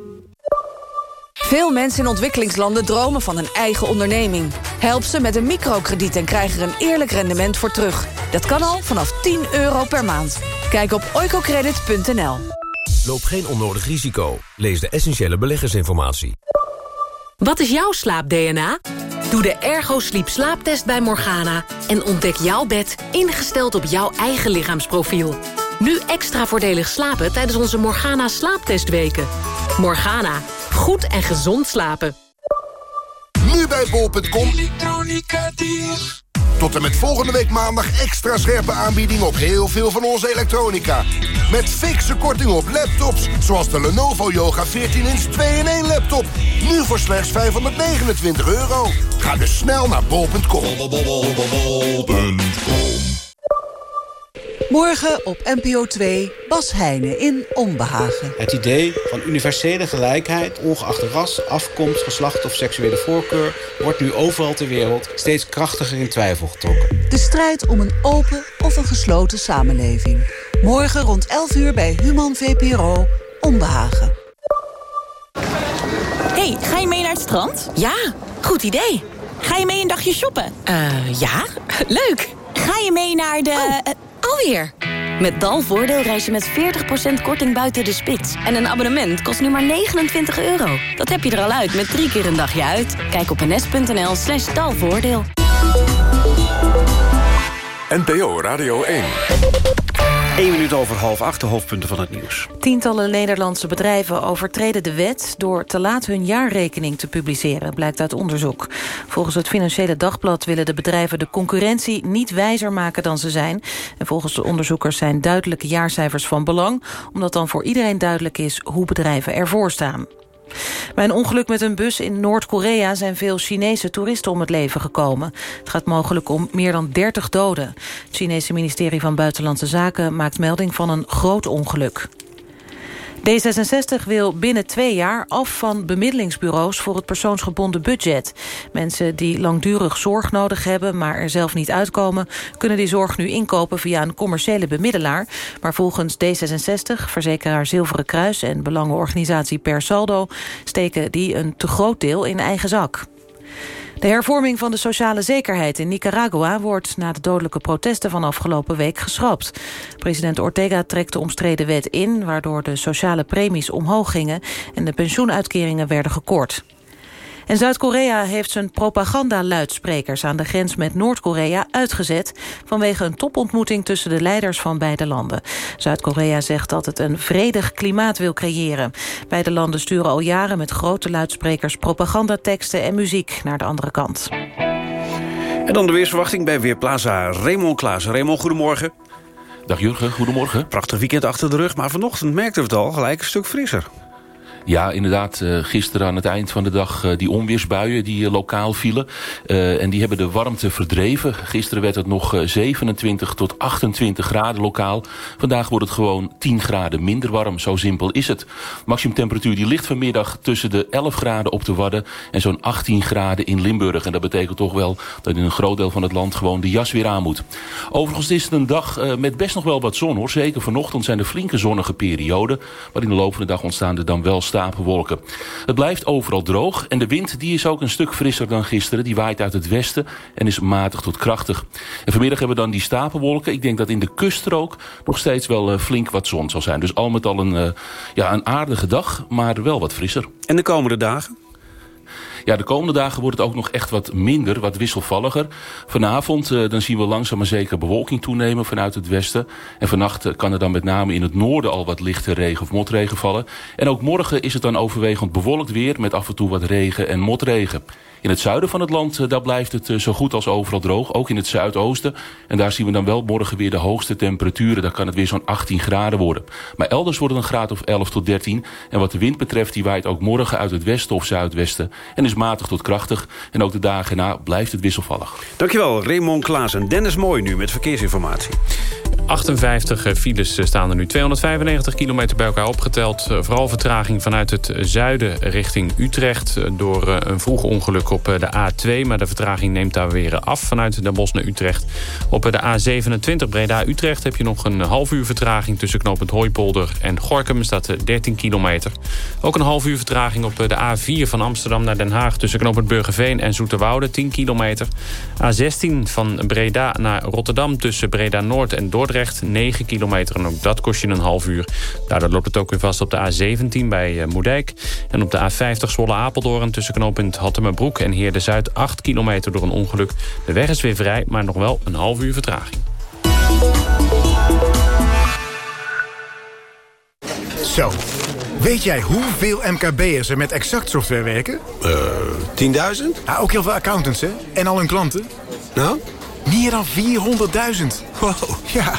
Veel mensen in ontwikkelingslanden dromen van een eigen onderneming. Help ze met een microkrediet en krijg er een eerlijk rendement voor terug. Dat kan al vanaf 10 euro per maand. Kijk op oicocredit.nl. Loop geen onnodig risico. Lees de essentiële beleggersinformatie. Wat is jouw slaap-DNA? Doe de Ergo Sleep slaaptest bij Morgana... en ontdek jouw bed ingesteld op jouw eigen lichaamsprofiel. Nu extra voordelig slapen tijdens onze Morgana slaaptestweken. Morgana. Goed en gezond slapen. Nu bij bol.com. Tot en met volgende week maandag extra scherpe aanbieding op heel veel van onze elektronica. Met fikse korting op laptops, zoals de Lenovo Yoga 14-inch 2-in-1 laptop. Nu voor slechts 529 euro. Ga dus snel naar bol.com. Morgen op NPO 2, Bas Heijnen in Onbehagen. Het idee van universele gelijkheid, ongeacht ras, afkomst, geslacht of seksuele voorkeur... wordt nu overal ter wereld steeds krachtiger in twijfel getrokken. De strijd om een open of een gesloten samenleving. Morgen rond 11 uur bij Human VPRO, Onbehagen. hey, ga je mee naar het strand? Ja, goed idee. Ga je mee een dagje shoppen? Eh, ja, leuk. Ga je mee naar de... Oh, alweer. Met Dalvoordeel reis je met 40% korting buiten de spits. En een abonnement kost nu maar 29 euro. Dat heb je er al uit met drie keer een dagje uit. Kijk op ns.nl slash dalvoordeel. NPO Radio 1. 1 minuut over half acht, de hoofdpunten van het nieuws. Tientallen Nederlandse bedrijven overtreden de wet... door te laat hun jaarrekening te publiceren, blijkt uit onderzoek. Volgens het Financiële Dagblad willen de bedrijven de concurrentie... niet wijzer maken dan ze zijn. En volgens de onderzoekers zijn duidelijke jaarcijfers van belang... omdat dan voor iedereen duidelijk is hoe bedrijven ervoor staan. Bij een ongeluk met een bus in Noord-Korea zijn veel Chinese toeristen om het leven gekomen. Het gaat mogelijk om meer dan 30 doden. Het Chinese ministerie van Buitenlandse Zaken maakt melding van een groot ongeluk. D66 wil binnen twee jaar af van bemiddelingsbureaus voor het persoonsgebonden budget. Mensen die langdurig zorg nodig hebben, maar er zelf niet uitkomen... kunnen die zorg nu inkopen via een commerciële bemiddelaar. Maar volgens D66, verzekeraar Zilveren Kruis en belangenorganisatie Per Saldo... steken die een te groot deel in eigen zak. De hervorming van de sociale zekerheid in Nicaragua wordt na de dodelijke protesten van afgelopen week geschrapt. President Ortega trekt de omstreden wet in, waardoor de sociale premies omhoog gingen en de pensioenuitkeringen werden gekort. En Zuid-Korea heeft zijn propagandaluidsprekers aan de grens met Noord-Korea uitgezet vanwege een topontmoeting tussen de leiders van beide landen. Zuid-Korea zegt dat het een vredig klimaat wil creëren. Beide landen sturen al jaren met grote luidsprekers propagandateksten en muziek naar de andere kant. En dan de weersverwachting bij Weerplaza Raymond Klaas. Raymond, goedemorgen. Dag Jurgen, goedemorgen. Prachtig weekend achter de rug, maar vanochtend merkten we het al gelijk een stuk frisser. Ja, inderdaad. Uh, gisteren aan het eind van de dag uh, die onweersbuien die uh, lokaal vielen. en die hebben de warmte verdreven. Gisteren werd het nog 27 tot 28 graden lokaal. Vandaag wordt het gewoon 10 graden minder warm. Zo simpel is het. Maximumtemperatuur die ligt vanmiddag tussen de 11 graden op de Wadden... en zo'n 18 graden in Limburg. En dat betekent toch wel dat in een groot deel van het land gewoon de jas weer aan moet. Overigens is het een dag met best nog wel wat zon hoor. Zeker vanochtend zijn er flinke zonnige perioden. Maar in de loop van de dag ontstaan er dan wel stapelwolken. Het blijft overal droog en de wind die is ook een stuk frisser dan gisteren. Die waait uit het westen en is matig tot krachtig. En vanmiddag hebben we dan die stapelwolken. Ik denk dat in de kuststrook nog steeds wel uh, flink wat zon zal zijn. Dus al met al een, uh, ja, een aardige dag, maar wel wat frisser. En de komende dagen? Ja, de komende dagen wordt het ook nog echt wat minder, wat wisselvalliger. Vanavond uh, dan zien we langzaam maar zeker bewolking toenemen vanuit het westen. En vannacht uh, kan er dan met name in het noorden al wat lichte regen of motregen vallen. En ook morgen is het dan overwegend bewolkt weer met af en toe wat regen en motregen. In het zuiden van het land uh, daar blijft het zo goed als overal droog. Ook in het zuidoosten. En daar zien we dan wel morgen weer de hoogste temperaturen. Daar kan het weer zo'n 18 graden worden. Maar elders wordt het een graad of 11 tot 13. En wat de wind betreft die waait ook morgen uit het westen of zuidwesten. En is matig tot krachtig. En ook de dagen na blijft het wisselvallig. Dankjewel, Raymond Klaas en Dennis Mooi nu met verkeersinformatie. 58 files staan er nu. 295 kilometer bij elkaar opgeteld. Vooral vertraging vanuit het zuiden richting Utrecht... door een vroeg ongeluk op de A2. Maar de vertraging neemt daar weer af vanuit Den Bosch naar Utrecht. Op de A27 Breda-Utrecht heb je nog een half uur vertraging... tussen knooppunt Hooipolder en Gorkum staat 13 kilometer. Ook een half uur vertraging op de A4 van Amsterdam naar Den Haag... tussen knooppunt Burgerveen en Zoeterwoude, 10 kilometer. A16 van Breda naar Rotterdam tussen Breda-Noord en Dordrecht 9 kilometer en ook dat kost je een half uur. Daardoor loopt het ook weer vast op de A17 bij Moerdijk. En op de A50 Zwolle-Apeldoorn tussen knooppunt Hattemerbroek en Heerde-Zuid 8 kilometer door een ongeluk. De weg is weer vrij, maar nog wel een half uur vertraging. Zo, weet jij hoeveel MKB'ers er met Exact software werken? Eh, 10.000? Ja, ook heel veel accountants, hè? En al hun klanten. Nou? Meer dan 400.000. Wow. Ja.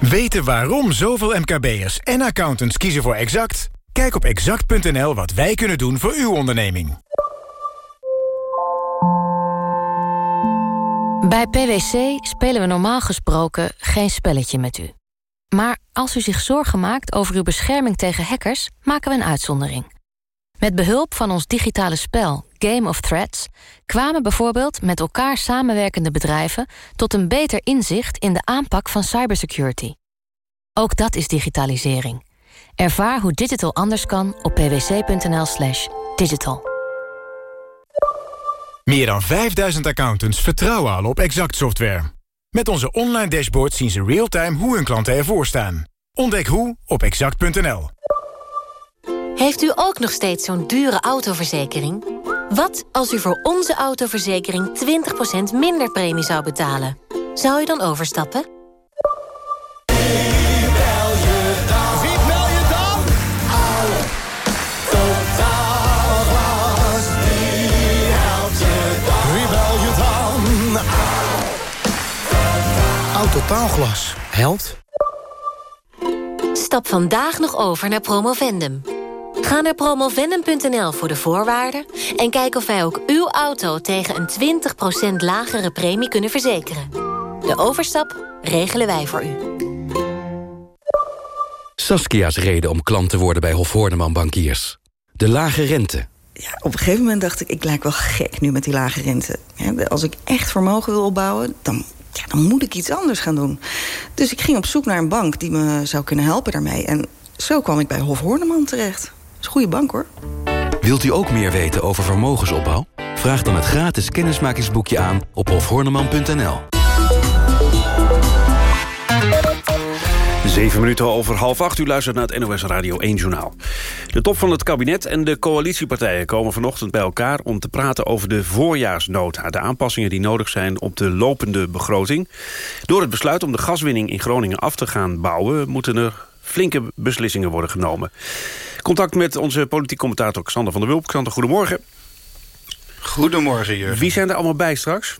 Weten waarom zoveel MKB'ers en accountants kiezen voor Exact? Kijk op exact.nl wat wij kunnen doen voor uw onderneming. Bij PwC spelen we normaal gesproken geen spelletje met u. Maar als u zich zorgen maakt over uw bescherming tegen hackers... maken we een uitzondering. Met behulp van ons digitale spel Game of Threats... kwamen bijvoorbeeld met elkaar samenwerkende bedrijven... tot een beter inzicht in de aanpak van cybersecurity. Ook dat is digitalisering. Ervaar hoe digital anders kan op pwc.nl slash digital. Meer dan 5000 accountants vertrouwen al op Exact Software. Met onze online dashboard zien ze real-time hoe hun klanten ervoor staan. Ontdek hoe op exact.nl. Heeft u ook nog steeds zo'n dure autoverzekering? Wat als u voor onze autoverzekering 20% minder premie zou betalen? Zou u dan overstappen? Autotaalglas. Helpt? Stap vandaag nog over naar Promovendum. Ga naar promovendum.nl voor de voorwaarden... en kijk of wij ook uw auto tegen een 20% lagere premie kunnen verzekeren. De overstap regelen wij voor u. Saskia's reden om klant te worden bij Hof Horneman Bankiers. De lage rente. Ja, op een gegeven moment dacht ik, ik lijk wel gek nu met die lage rente. Als ik echt vermogen wil opbouwen, dan dan moet ik iets anders gaan doen. Dus ik ging op zoek naar een bank die me zou kunnen helpen daarmee. En zo kwam ik bij Hof Horneman terecht. Dat is een goede bank, hoor. Wilt u ook meer weten over vermogensopbouw? Vraag dan het gratis kennismakingsboekje aan op hofhorneman.nl. Zeven minuten over half acht. U luistert naar het NOS Radio 1 Journaal. De top van het kabinet en de coalitiepartijen komen vanochtend bij elkaar... om te praten over de voorjaarsnota. De aanpassingen die nodig zijn op de lopende begroting. Door het besluit om de gaswinning in Groningen af te gaan bouwen... moeten er flinke beslissingen worden genomen. Contact met onze politiek commentator Xander van der Wulp. Xander, goedemorgen. Goedemorgen, Jurgen. Wie zijn er allemaal bij straks?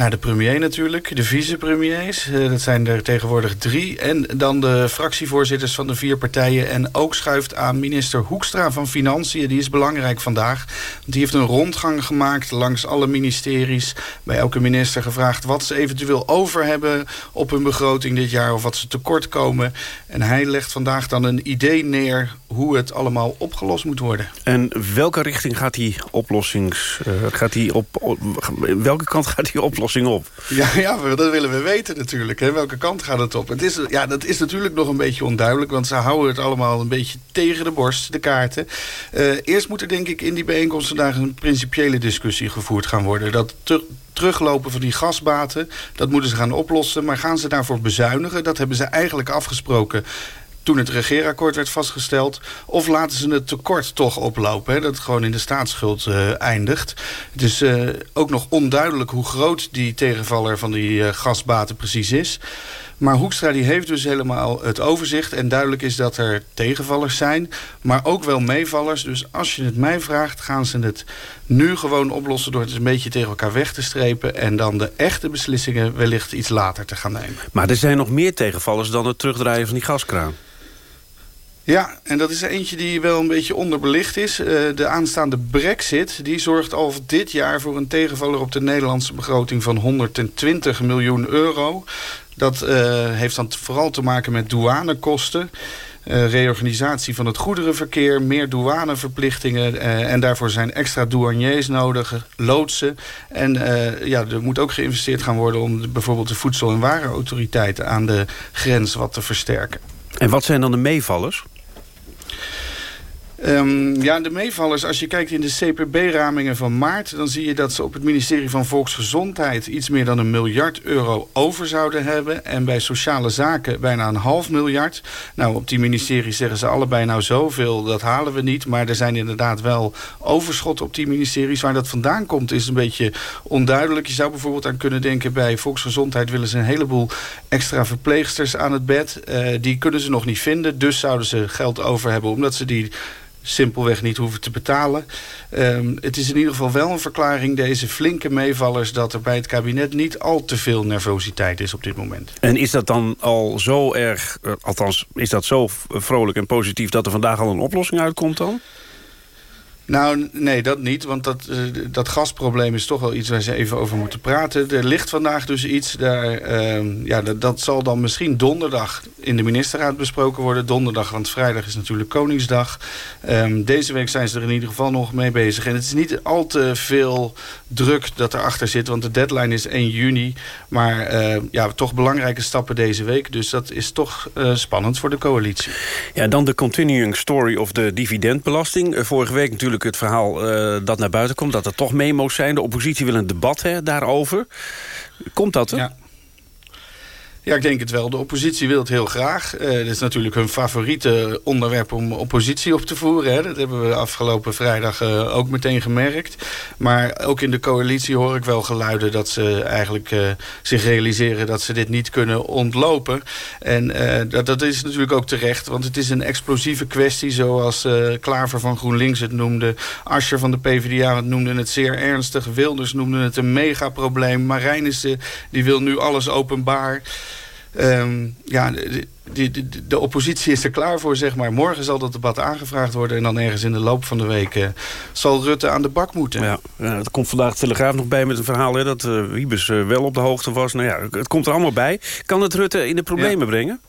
Nou, de premier natuurlijk, de vicepremiers. Uh, dat zijn er tegenwoordig drie. En dan de fractievoorzitters van de vier partijen. En ook schuift aan minister Hoekstra van Financiën. Die is belangrijk vandaag. Die heeft een rondgang gemaakt langs alle ministeries. Bij elke minister gevraagd wat ze eventueel over hebben... op hun begroting dit jaar of wat ze tekort komen. En hij legt vandaag dan een idee neer hoe het allemaal opgelost moet worden. En welke richting gaat die oplossings... Uh, gaat die op, op, welke kant gaat die oplossing op? Ja, ja, dat willen we weten natuurlijk. Hè. Welke kant gaat het op? Het is, ja, dat is natuurlijk nog een beetje onduidelijk... want ze houden het allemaal een beetje tegen de borst, de kaarten. Uh, eerst moet er denk ik in die bijeenkomst vandaag... een principiële discussie gevoerd gaan worden. Dat te, teruglopen van die gasbaten, dat moeten ze gaan oplossen. Maar gaan ze daarvoor bezuinigen? Dat hebben ze eigenlijk afgesproken toen het regeerakkoord werd vastgesteld... of laten ze het tekort toch oplopen, dat het gewoon in de staatsschuld uh, eindigt. Het is uh, ook nog onduidelijk hoe groot die tegenvaller van die uh, gasbaten precies is. Maar Hoekstra die heeft dus helemaal het overzicht. En duidelijk is dat er tegenvallers zijn, maar ook wel meevallers. Dus als je het mij vraagt, gaan ze het nu gewoon oplossen... door het een beetje tegen elkaar weg te strepen... en dan de echte beslissingen wellicht iets later te gaan nemen. Maar er zijn nog meer tegenvallers dan het terugdraaien van die gaskraan. Ja, en dat is eentje die wel een beetje onderbelicht is. Uh, de aanstaande brexit die zorgt al dit jaar voor een tegenvaller op de Nederlandse begroting van 120 miljoen euro. Dat uh, heeft dan vooral te maken met douanekosten. Uh, reorganisatie van het goederenverkeer, meer douaneverplichtingen... En daarvoor zijn extra douaniers nodig, loodsen. En ja, er moet ook geïnvesteerd gaan worden... om bijvoorbeeld de voedsel- en warenautoriteiten aan de grens wat te versterken. En wat zijn dan de meevallers? Um, ja, de meevallers, als je kijkt in de CPB-ramingen van maart... dan zie je dat ze op het ministerie van Volksgezondheid... iets meer dan een miljard euro over zouden hebben. En bij sociale zaken bijna een half miljard. Nou, op die ministeries zeggen ze allebei nou zoveel, dat halen we niet. Maar er zijn inderdaad wel overschot op die ministeries. Waar dat vandaan komt is een beetje onduidelijk. Je zou bijvoorbeeld aan kunnen denken... bij Volksgezondheid willen ze een heleboel extra verpleegsters aan het bed. Uh, die kunnen ze nog niet vinden. Dus zouden ze geld over hebben omdat ze die simpelweg niet hoeven te betalen. Um, het is in ieder geval wel een verklaring, deze flinke meevallers... dat er bij het kabinet niet al te veel nervositeit is op dit moment. En is dat dan al zo erg, uh, althans is dat zo vrolijk en positief... dat er vandaag al een oplossing uitkomt dan? Nou, nee, dat niet. Want dat, uh, dat gasprobleem is toch wel iets waar ze even over moeten praten. Er ligt vandaag dus iets. Daar, uh, ja, dat, dat, zal dan misschien donderdag in de ministerraad besproken worden. Donderdag, want vrijdag is natuurlijk Koningsdag. Um, deze week zijn ze er in ieder geval nog mee bezig. En het is niet al te veel druk dat erachter zit. Want de deadline is 1 juni. Maar uh, ja, toch belangrijke stappen deze week. Dus dat is toch uh, spannend voor de coalitie. Ja, dan de continuing story of de dividendbelasting. vorige week natuurlijk het verhaal uh, dat naar buiten komt... dat er toch memo's zijn. De oppositie wil een debat hè, daarover. Komt dat? Ja. Ja, ik denk het wel. De oppositie wil het heel graag. Uh, is natuurlijk hun favoriete onderwerp om oppositie op te voeren. Hè. Dat hebben we afgelopen vrijdag uh, ook meteen gemerkt. Maar ook in de coalitie hoor ik wel geluiden dat ze eigenlijk uh, zich realiseren dat ze dit niet kunnen ontlopen. En dat, dat is natuurlijk ook terecht, want het is een explosieve kwestie zoals Klaver van GroenLinks het noemde. Ascher van de PvdA het noemde het zeer ernstig. Wilders noemde het een megaprobleem. Marijnissen die wil nu alles openbaar. Um, ja, de, de, de, oppositie is er klaar voor, zeg maar. Morgen zal dat debat aangevraagd worden... en dan ergens in de loop van de week uh, zal Rutte aan de bak moeten. Ja, er komt vandaag de Telegraaf nog bij met een verhaal... Hè, dat uh, Wiebes uh, wel op de hoogte was. Nou ja, het komt er allemaal bij. Kan het Rutte in de problemen ja. brengen?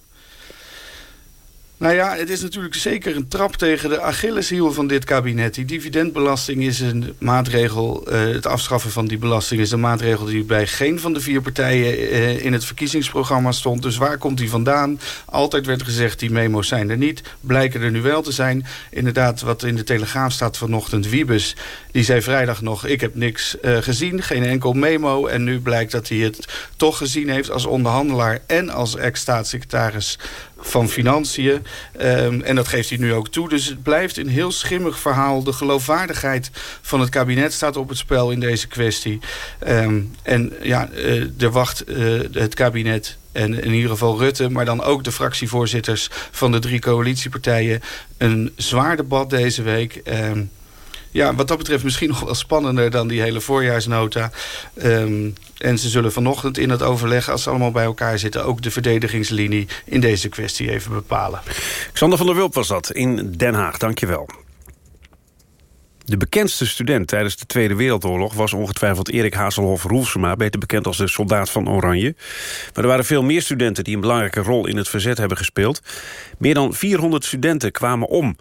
Nou ja, het is natuurlijk zeker een trap tegen de Achilleshiel van dit kabinet. Die dividendbelasting is een maatregel, uh, het afschaffen van die belasting... is een maatregel die bij geen van de vier partijen uh, in het verkiezingsprogramma stond. Dus waar komt die vandaan? Altijd werd gezegd, die memo's zijn er niet. Blijken er nu wel te zijn. Inderdaad, wat in de Telegraaf staat vanochtend, Wiebes... die zei vrijdag nog, ik heb niks uh, gezien, geen enkel memo. En nu blijkt dat hij het toch gezien heeft als onderhandelaar... en als ex-staatssecretaris van Financiën. Um, en dat geeft hij nu ook toe. Dus het blijft een heel schimmig verhaal. De geloofwaardigheid van het kabinet staat op het spel in deze kwestie. Um, en ja, uh, er wacht uh, het kabinet en in ieder geval Rutte, maar dan ook de fractievoorzitters van de drie coalitiepartijen. Een zwaar debat deze week. Um, ja, wat dat betreft misschien nog wel spannender dan die hele voorjaarsnota. Um, en ze zullen vanochtend in het overleg, als ze allemaal bij elkaar zitten... ook de verdedigingslinie in deze kwestie even bepalen. Xander van der Wulp was dat in Den Haag. Dank je wel. De bekendste student tijdens de Tweede Wereldoorlog... was ongetwijfeld Erik Hazelhoff Roelsema... beter bekend als de soldaat van Oranje. Maar er waren veel meer studenten... die een belangrijke rol in het verzet hebben gespeeld. Meer dan 400 studenten kwamen om...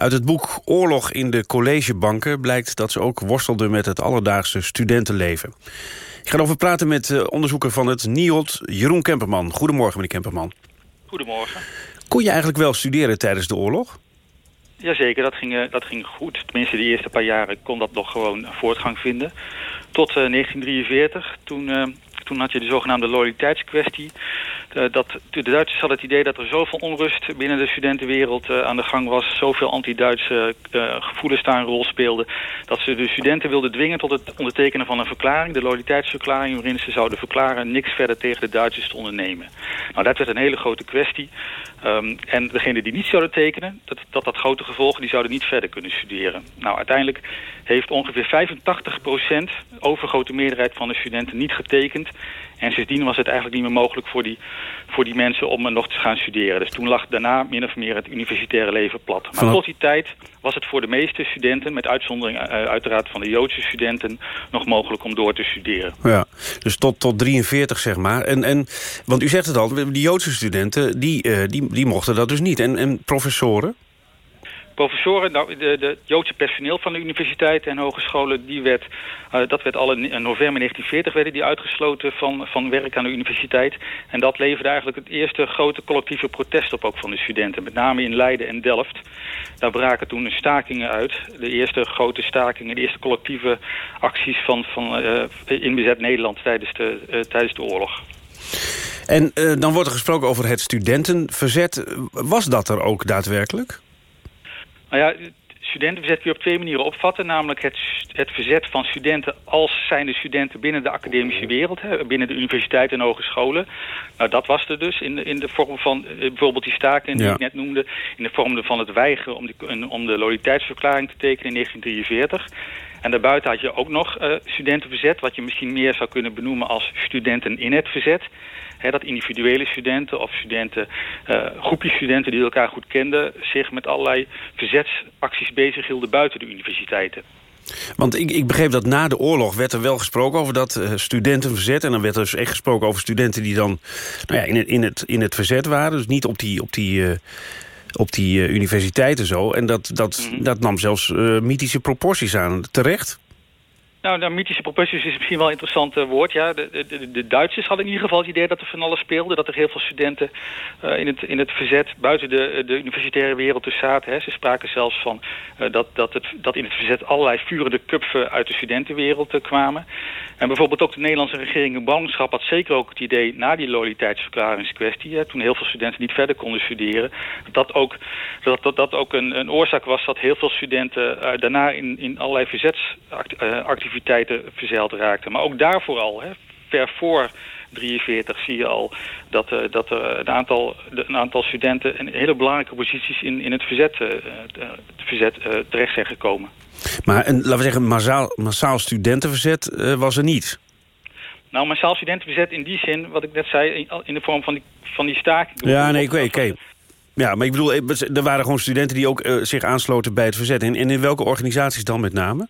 Uit het boek Oorlog in de collegebanken blijkt dat ze ook worstelden met het alledaagse studentenleven. Ik ga erover praten met onderzoeker van het NIOD, Jeroen Kemperman. Goedemorgen, meneer Kemperman. Goedemorgen. Kon je eigenlijk wel studeren tijdens de oorlog? Jazeker, dat ging, dat ging goed. Tenminste, de eerste paar jaren kon dat nog gewoon voortgang vinden. Tot uh, 1943, toen... Uh, toen had je de zogenaamde loyaliteitskwestie. Uh, dat, de Duitsers hadden het idee dat er zoveel onrust binnen de studentenwereld uh, aan de gang was. Zoveel anti-Duitse uh, gevoelens daar een rol speelden. Dat ze de studenten wilden dwingen tot het ondertekenen van een verklaring. De loyaliteitsverklaring waarin ze zouden verklaren niks verder tegen de Duitsers te ondernemen. Nou, dat werd een hele grote kwestie. Um, en degene die niet zouden tekenen, dat, dat had grote gevolgen. Die zouden niet verder kunnen studeren. Nou, uiteindelijk heeft ongeveer 85% overgrote meerderheid van de studenten niet getekend. En sindsdien was het eigenlijk niet meer mogelijk voor die voor die mensen om nog te gaan studeren. Dus toen lag daarna min of meer het universitaire leven plat. Maar tot die tijd was het voor de meeste studenten, met uitzondering uiteraard van de Joodse studenten, nog mogelijk om door te studeren. Ja, dus tot, tot 43 zeg maar. En, en, want u zegt het al, die Joodse studenten, die, die, die mochten dat dus niet. En, en professoren? Professoren, nou, de, de Joodse personeel van de universiteiten en hogescholen, die werd, uh, dat werd al in, november 1940 werden die uitgesloten van, van werk aan de universiteit. En dat leverde eigenlijk het eerste grote collectieve protest op ook van de studenten, met name in Leiden en Delft. Daar braken toen stakingen uit, de eerste grote stakingen, de eerste collectieve acties van, van uh, in bezet Nederland tijdens de, uh, tijdens de oorlog. En dan wordt er gesproken over het studentenverzet. Was dat er ook daadwerkelijk? Nou ja, studentenverzet kun je op twee manieren opvatten. Namelijk het, het verzet van studenten als zijnde studenten binnen de academische wereld. Hè, binnen de universiteiten en hogescholen. Nou, dat was er dus in de, in de vorm van eh, bijvoorbeeld die staken die ik net noemde. In de vorm van het weigeren om, die, om de loyaliteitsverklaring te tekenen in 1943. En daarbuiten had je ook nog uh, studentenverzet, wat je misschien meer zou kunnen benoemen als studenten in het verzet dat individuele studenten of studenten, uh, groepjes studenten die elkaar goed kenden... zich met allerlei verzetsacties bezighielden buiten de universiteiten. Want ik, ik begreep dat na de oorlog werd er wel gesproken over dat uh, studentenverzet. En dan werd er dus echt gesproken over studenten die dan nou ja, in, het, in, het, in het verzet waren. Dus niet op die, op die, op die uh, universiteiten zo. En dat, dat, mm -hmm. dat nam zelfs mythische proporties aan. Terecht? Nou, de mythische proporties is misschien wel een interessant uh, woord. Ja. De, de, de, Duitsers hadden in ieder geval het idee dat er van alles speelde. Dat er heel veel studenten uh, in, het, in het verzet buiten de, de universitaire wereld dus zaten. Hè. Ze spraken zelfs van dat, dat, het, dat in het verzet allerlei vurende kupfen uit de studentenwereld kwamen. En bijvoorbeeld ook de Nederlandse regering in ballingschap had zeker ook het idee... na die loyaliteitsverklaringskwestie, hè, toen heel veel studenten niet verder konden studeren... dat ook, dat, dat, dat ook een, een oorzaak was dat heel veel studenten daarna in, in allerlei verzetsactiviteiten activiteiten verzeild raakten. Maar ook daarvoor al, hè, ver voor 43 zie je al dat, uh, dat er een aantal, een aantal studenten in hele belangrijke posities in, in het verzet, uh, het verzet uh, terecht zijn gekomen. Maar een, laten we zeggen, massaal, massaal studentenverzet was er niet? Nou, massaal studentenverzet in die zin, wat ik net zei, in, in de vorm van die, van die staking. Ja, nee, ik weet, oké. Ja, maar ik bedoel, er waren gewoon studenten die ook zich aansloten bij het verzet. En, en in welke organisaties dan met name?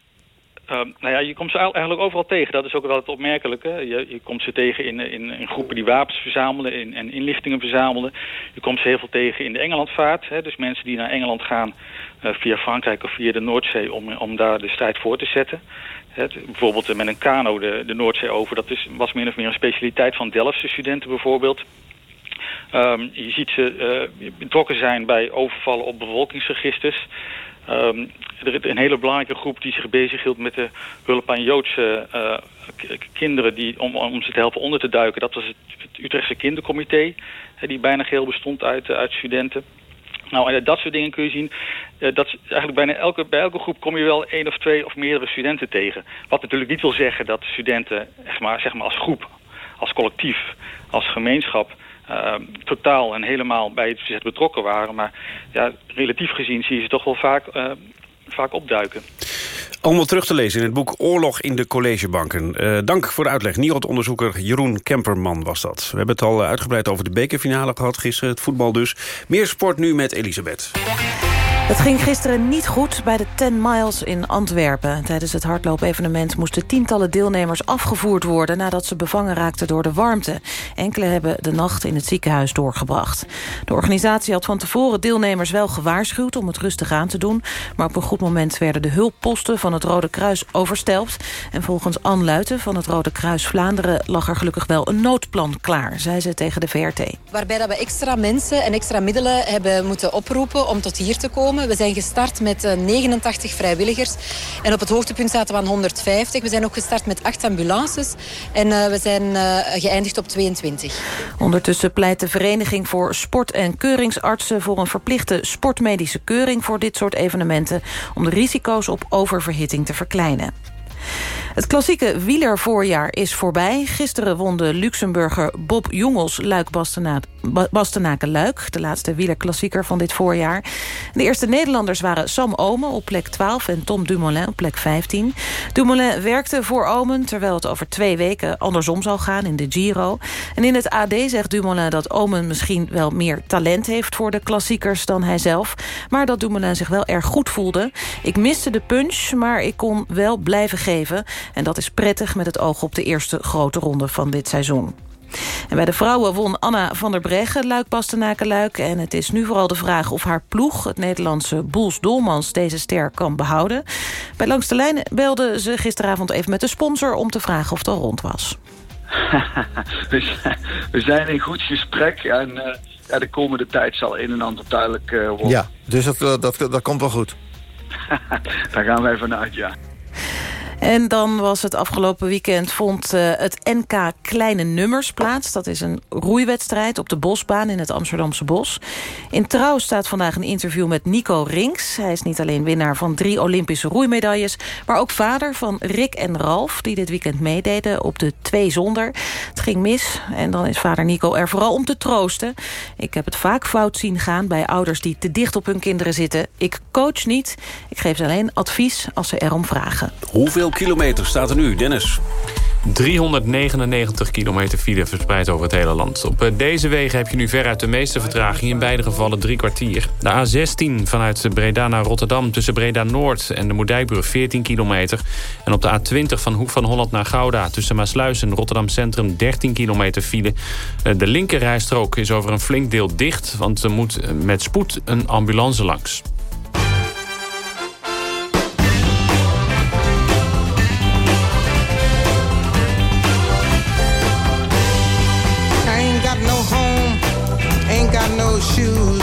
Uh, nou ja, je komt ze eigenlijk overal tegen. Dat is ook wel het opmerkelijke. Je, je komt ze tegen in, in, in, groepen die wapens verzamelden in, en inlichtingen verzamelden. Je komt ze heel veel tegen in de Engelandvaart. Hè, dus mensen die naar Engeland gaan uh, via Frankrijk of via de Noordzee om, om daar de strijd voor te zetten. Bijvoorbeeld met een kano de, de Noordzee over. Dat is, was min of meer een specialiteit van Delftse studenten bijvoorbeeld. Um, je ziet ze uh, betrokken zijn bij overvallen op bevolkingsregisters. Um, er is een hele belangrijke groep die zich bezighield met de hulp aan Joodse uh, kinderen die, om, ze te helpen onder te duiken. Dat was het, Utrechtse kindercomité, die bijna geheel bestond uit, uh, uit studenten. Nou, en dat soort dingen kun je zien. Uh, dat eigenlijk bijna elke, bij elke groep kom je wel één of twee of meerdere studenten tegen. Wat natuurlijk niet wil zeggen dat studenten zeg maar, zeg maar als groep, als collectief, als gemeenschap uh, totaal en helemaal bij het verzet betrokken waren. Maar ja, relatief gezien zie je ze toch wel vaak, uh, vaak opduiken. Allemaal terug te lezen in het boek Oorlog in de collegebanken. Uh, dank voor de uitleg. Nierot-onderzoeker Jeroen Kemperman was dat. We hebben het al uitgebreid over de bekerfinale gehad gisteren. Het voetbal dus. Meer sport nu met Elisabeth. Het ging gisteren niet goed bij de 10 Miles in Antwerpen. Tijdens het hardloopevenement moesten tientallen deelnemers afgevoerd worden... nadat ze bevangen raakten door de warmte. Enkele hebben de nacht in het ziekenhuis doorgebracht. De organisatie had van tevoren deelnemers wel gewaarschuwd... om het rustig aan te doen. Maar op een goed moment werden de hulpposten van het Rode Kruis overstelpt. En volgens Ann Luiten van het Rode Kruis Vlaanderen... lag er gelukkig wel een noodplan klaar, zei ze tegen de VRT. Waarbij dat we extra mensen en extra middelen hebben moeten oproepen om tot hier te komen we zijn gestart met 89 eh, vrijwilligers. En op het hoogtepunt zaten we aan 150. We zijn ook gestart met 8 ambulances. En eh, we zijn eh, geëindigd op 22. Ondertussen pleit de Vereniging voor Sport- en Keuringsartsen... voor een verplichte sportmedische keuring voor dit soort evenementen... om de risico's op oververhitting te verkleinen. Het klassieke wielervoorjaar is voorbij. Gisteren won de Luxemburger Bob Jongels Luik Bastenaken-Luik... de laatste wielerklassieker van dit voorjaar. De eerste Nederlanders waren Sam Omen op plek 12... en Tom Dumoulin op plek 15. Dumoulin werkte voor Omen... terwijl het over twee weken andersom zal gaan in de Giro. En in het AD zegt Dumoulin dat Omen misschien wel meer talent heeft... voor de klassiekers dan hij zelf. Maar dat Dumoulin zich wel erg goed voelde. Ik miste de punch, maar ik kon wel blijven geven... En dat is prettig met het oog op de eerste grote ronde van dit seizoen. En bij de vrouwen won Anna van der Breggen luik bastenaken luik En het is nu vooral de vraag of haar ploeg, het Nederlandse Boels Dolmans... deze ster kan behouden. Bij Langs de Lijn belde ze gisteravond even met de sponsor... om te vragen of het al rond was. We zijn in goed gesprek en uh, ja, de komende tijd zal een en ander duidelijk uh, worden. Ja, dus dat, dat, dat komt wel goed. Daar gaan wij vanuit, ja. En dan was het afgelopen weekend vond uh, het NK Kleine Nummers plaats. Dat is een roeiwedstrijd op de bosbaan in het Amsterdamse bos. In Trouw staat vandaag een interview met Nico Rinks. Hij is niet alleen winnaar van drie Olympische roeimedailles... maar ook vader van Rick en Ralf, die dit weekend meededen op de twee zonder. Het ging mis en dan is vader Nico er vooral om te troosten. Ik heb het vaak fout zien gaan bij ouders die te dicht op hun kinderen zitten. Ik coach niet, ik geef ze alleen advies als ze erom vragen. Hoeveel kilometer staat er nu, Dennis? 399 kilometer file verspreid over het hele land. Op eh, deze wegen heb je nu veruit de meeste vertraging. In beide gevallen drie kwartier. De A16 vanuit Breda naar Rotterdam tussen Breda Noord en de Moerdijkbrug 14 kilometer. En op de A20 van Hoek van Holland naar Gouda tussen Maasluis en Rotterdam Centrum 13 kilometer file. Eh, de linkerrijstrook is over een flink deel dicht, want er moet eh, met spoed een ambulance langs. shoes.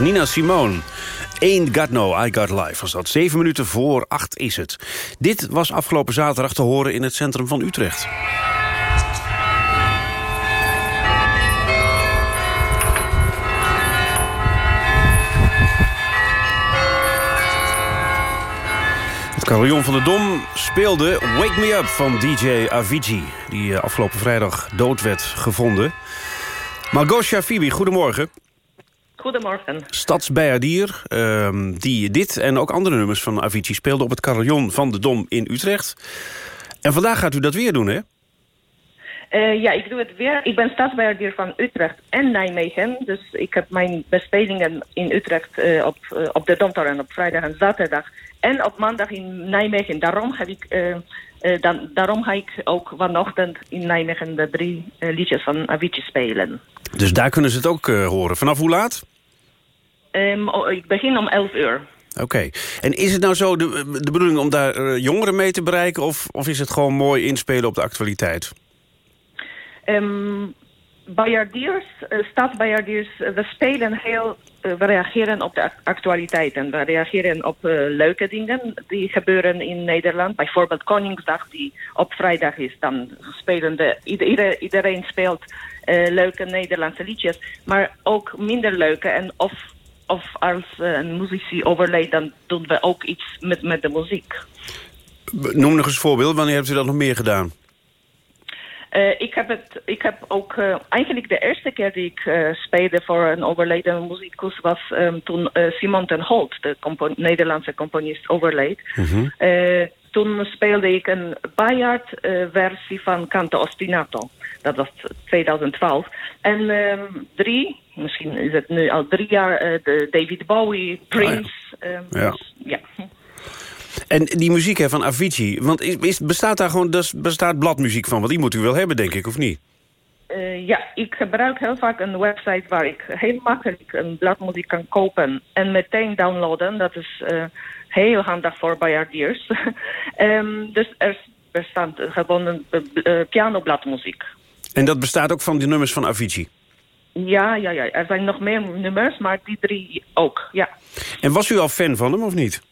Nina Simone. Ain't Got No, I Got Life was dat. Zeven minuten voor acht is het. Dit was afgelopen zaterdag te horen in het centrum van Utrecht. Carillon van de Dom speelde Wake Me Up van DJ Avicii... die eh, afgelopen vrijdag dood werd gevonden. Margosha Fibi, goedemorgen. Goedemorgen. Stadsbijaardier, uh, die dit en ook andere nummers van Avicii speelde... op het carillon van de Dom in Utrecht. En vandaag gaat u dat weer doen, hè? Uh, ja, ik doe het weer. Ik ben stadsbeheerder van Utrecht en Nijmegen. Dus ik heb mijn bespelingen in Utrecht uh, op, uh, op de Domtoren op vrijdag en zaterdag. En op maandag in Nijmegen. Daarom, heb ik, dan, daarom ga ik ook vanochtend in Nijmegen de drie liedjes van Avicii spelen. Dus daar kunnen ze het ook horen. Vanaf hoe laat? Um, oh, ik begin om 11 uur. Oké. Okay. En is het nou zo de, de bedoeling om daar jongeren mee te bereiken... Of, of is het gewoon mooi inspelen op de actualiteit? Um, Bayardiers, uh, stadsbayardiers, uh, we spelen heel, uh, we reageren op de actualiteiten. We reageren op leuke dingen die gebeuren in Nederland. Bijvoorbeeld Koningsdag die op vrijdag is. Dan spelen de, iedereen, iedereen speelt leuke Nederlandse liedjes. Maar ook minder leuke. En of, of als een muzici overlijdt, dan doen we ook iets met, met de muziek. Noem nog eens een voorbeeld. Wanneer hebt u dat nog meer gedaan? Uh, ik, heb het, ik heb ook uh, eigenlijk de eerste keer die ik uh, speelde voor een overleden muzikus was um, toen Simon ten Holt, de compo Nederlandse componist, overleed. -hmm. toen speelde ik een Bayard-versie van Canto Ostinato. Dat was 2012. En um, drie, misschien is het nu al drie jaar, de David Bowie, Prince. Oh ja. Um, ja. Dus, ja. En die muziek hè, van Avicii, want is, is, bestaat daar gewoon dus bestaat bladmuziek van? Want die moet u wel hebben, denk ik, of niet? Uh, ja, ik gebruik heel vaak een website waar ik heel makkelijk een bladmuziek kan kopen en meteen downloaden. Dat is uh, heel handig voor bijaardiers. um, dus er bestaat gewoon een uh, pianobladmuziek. En dat bestaat ook van die nummers van Avicii? Ja, ja, ja. Er zijn nog meer nummers, maar die drie ook, ja. En was u al fan van hem of niet?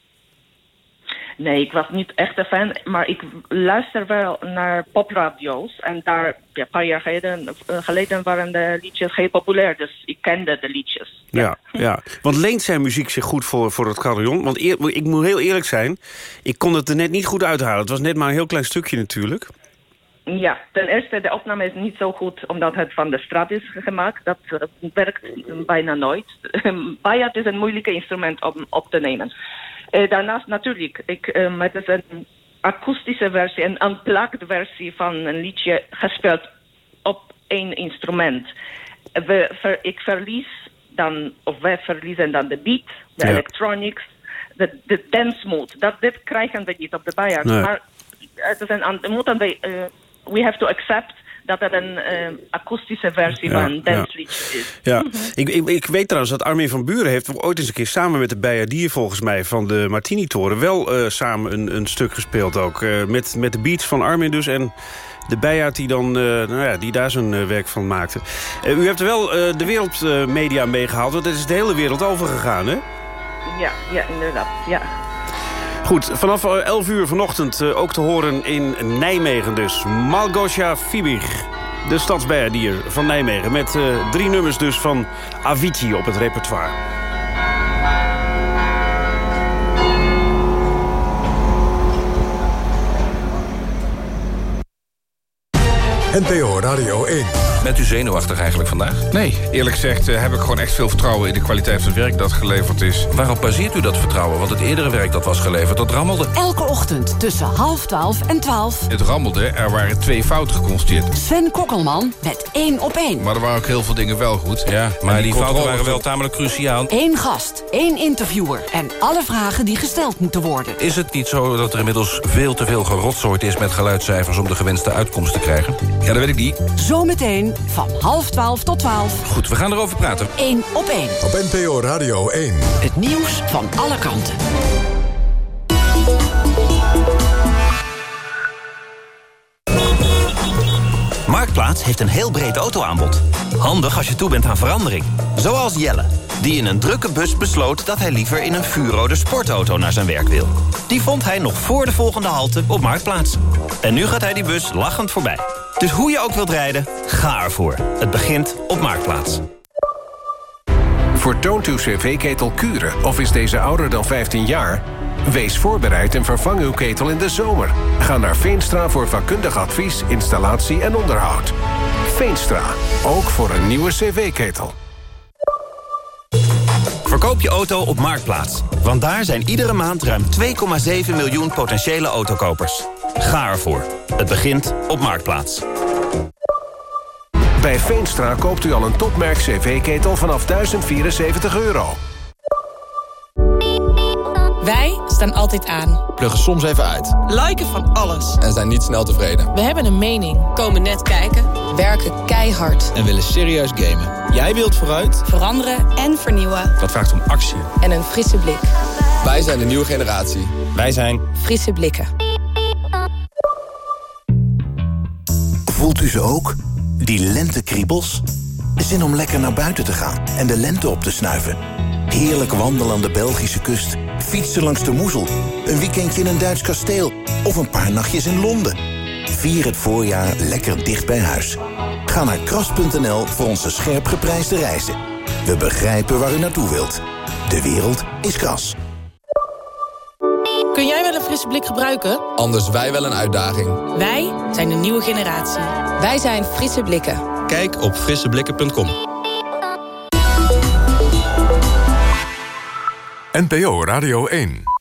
Nee, ik was niet echt een fan, maar ik luister wel naar popradio's. En daar, ja, een paar jaar geleden, geleden waren de liedjes heel populair, dus ik kende de liedjes. Ja, ja. ja. want leent zijn muziek zich goed voor, voor het carillon? Want eer, ik moet heel eerlijk zijn, ik kon het er net niet goed uithalen. Het was net maar een heel klein stukje natuurlijk. Ja, ten eerste, de opname is niet zo goed omdat het van de straat is gemaakt. Dat uh, werkt bijna nooit. Bayard is een moeilijke instrument om op te nemen. Uh, daarnaast natuurlijk, ik, um, het is een akoestische versie, een unplugged versie van een liedje gespeeld op één instrument. We, ver, ik verlies dan, of wij verliezen dan de beat, de ja. electronics, de, de dance mode. Dat, dit krijgen we niet op de Bayard. Nee. Maar het is een, moeten we, uh, we have to accept dat het een uh, akoestische versie ja, van een dansliedje ja. is. Ja. ik, ik, ik, weet trouwens dat Armin van Buren heeft ooit eens een keer samen met de Bijaardier volgens mij van de Martini-toren wel uh, samen een, een stuk gespeeld ook. Uh, met, met de beats van Armin dus en de Bijaard die, dan, nou ja, die daar zijn werk van maakte. u hebt er wel de wereldmedia meegehaald, want het is de hele wereld overgegaan, hè? Ja, ja inderdaad, ja. Goed, vanaf 11 uur vanochtend uh, ook te horen in Nijmegen dus. Malgosia Fibig, de stadsbijaardier van Nijmegen... met uh, drie nummers dus van Avicii op het repertoire. NPO Radio 1. Bent u zenuwachtig eigenlijk vandaag? Nee, eerlijk gezegd uh, heb ik gewoon echt veel vertrouwen... in de kwaliteit van het werk dat geleverd is. Waarop baseert u dat vertrouwen? Want het eerdere werk dat was geleverd, dat rammelde. Elke ochtend tussen half twaalf en twaalf. Het rammelde, er waren twee fouten geconstateerd. Sven Kokkelman met één op één. Maar er waren ook heel veel dingen wel goed. Ja, maar die, die fouten waren wel tamelijk cruciaal. Eén gast, één interviewer en alle vragen die gesteld moeten worden. Is het niet zo dat er inmiddels veel te veel gerotsoord is... met geluidscijfers om de gewenste uitkomst te krijgen? Ja, dat weet ik niet. Zometeen van half 12 tot 12. Goed, we gaan erover praten. 1 op 1. Op NPO Radio 1. Het nieuws van alle kanten. Marktplaats heeft een heel breed autoaanbod. Handig als je toe bent aan verandering. Zoals Jelle, die in een drukke bus besloot... dat hij liever in een vuurrode sportauto naar zijn werk wil. Die vond hij nog voor de volgende halte op Marktplaats. En nu gaat hij die bus lachend voorbij. Dus hoe je ook wilt rijden, ga ervoor. Het begint op Marktplaats. Vertoont uw cv-ketel kuren of is deze ouder dan 15 jaar? Wees voorbereid en vervang uw ketel in de zomer. Ga naar Veenstra voor vakkundig advies, installatie en onderhoud. Veenstra, ook voor een nieuwe cv-ketel. Verkoop je auto op Marktplaats. Want daar zijn iedere maand ruim 2,7 miljoen potentiële autokopers. Ga ervoor. Het begint op Marktplaats. Bij Veenstra koopt u al een topmerk cv-ketel vanaf 1074 euro. Wij staan altijd aan. Pluggen soms even uit. Liken van alles. En zijn niet snel tevreden. We hebben een mening. Komen net kijken. Werken keihard. En willen serieus gamen. Jij wilt vooruit. Veranderen en vernieuwen. Dat vraagt om actie. En een frisse blik. Wij zijn de nieuwe generatie. Wij zijn... Frisse blikken. Voelt u ze ook? Die lentekriebels? Zin om lekker naar buiten te gaan en de lente op te snuiven. Heerlijk wandelen aan de Belgische kust. Fietsen langs de Moezel. Een weekendje in een Duits kasteel. Of een paar nachtjes in Londen. Vier het voorjaar lekker dicht bij huis. Ga naar kras.nl voor onze scherp geprijsde reizen. We begrijpen waar u naartoe wilt. De wereld is kras. Kun jij wel een frisse blik gebruiken? Anders wij wel een uitdaging. Wij zijn de nieuwe generatie. Wij zijn Frisse Blikken. Kijk op frisseblikken.com. NPO Radio 1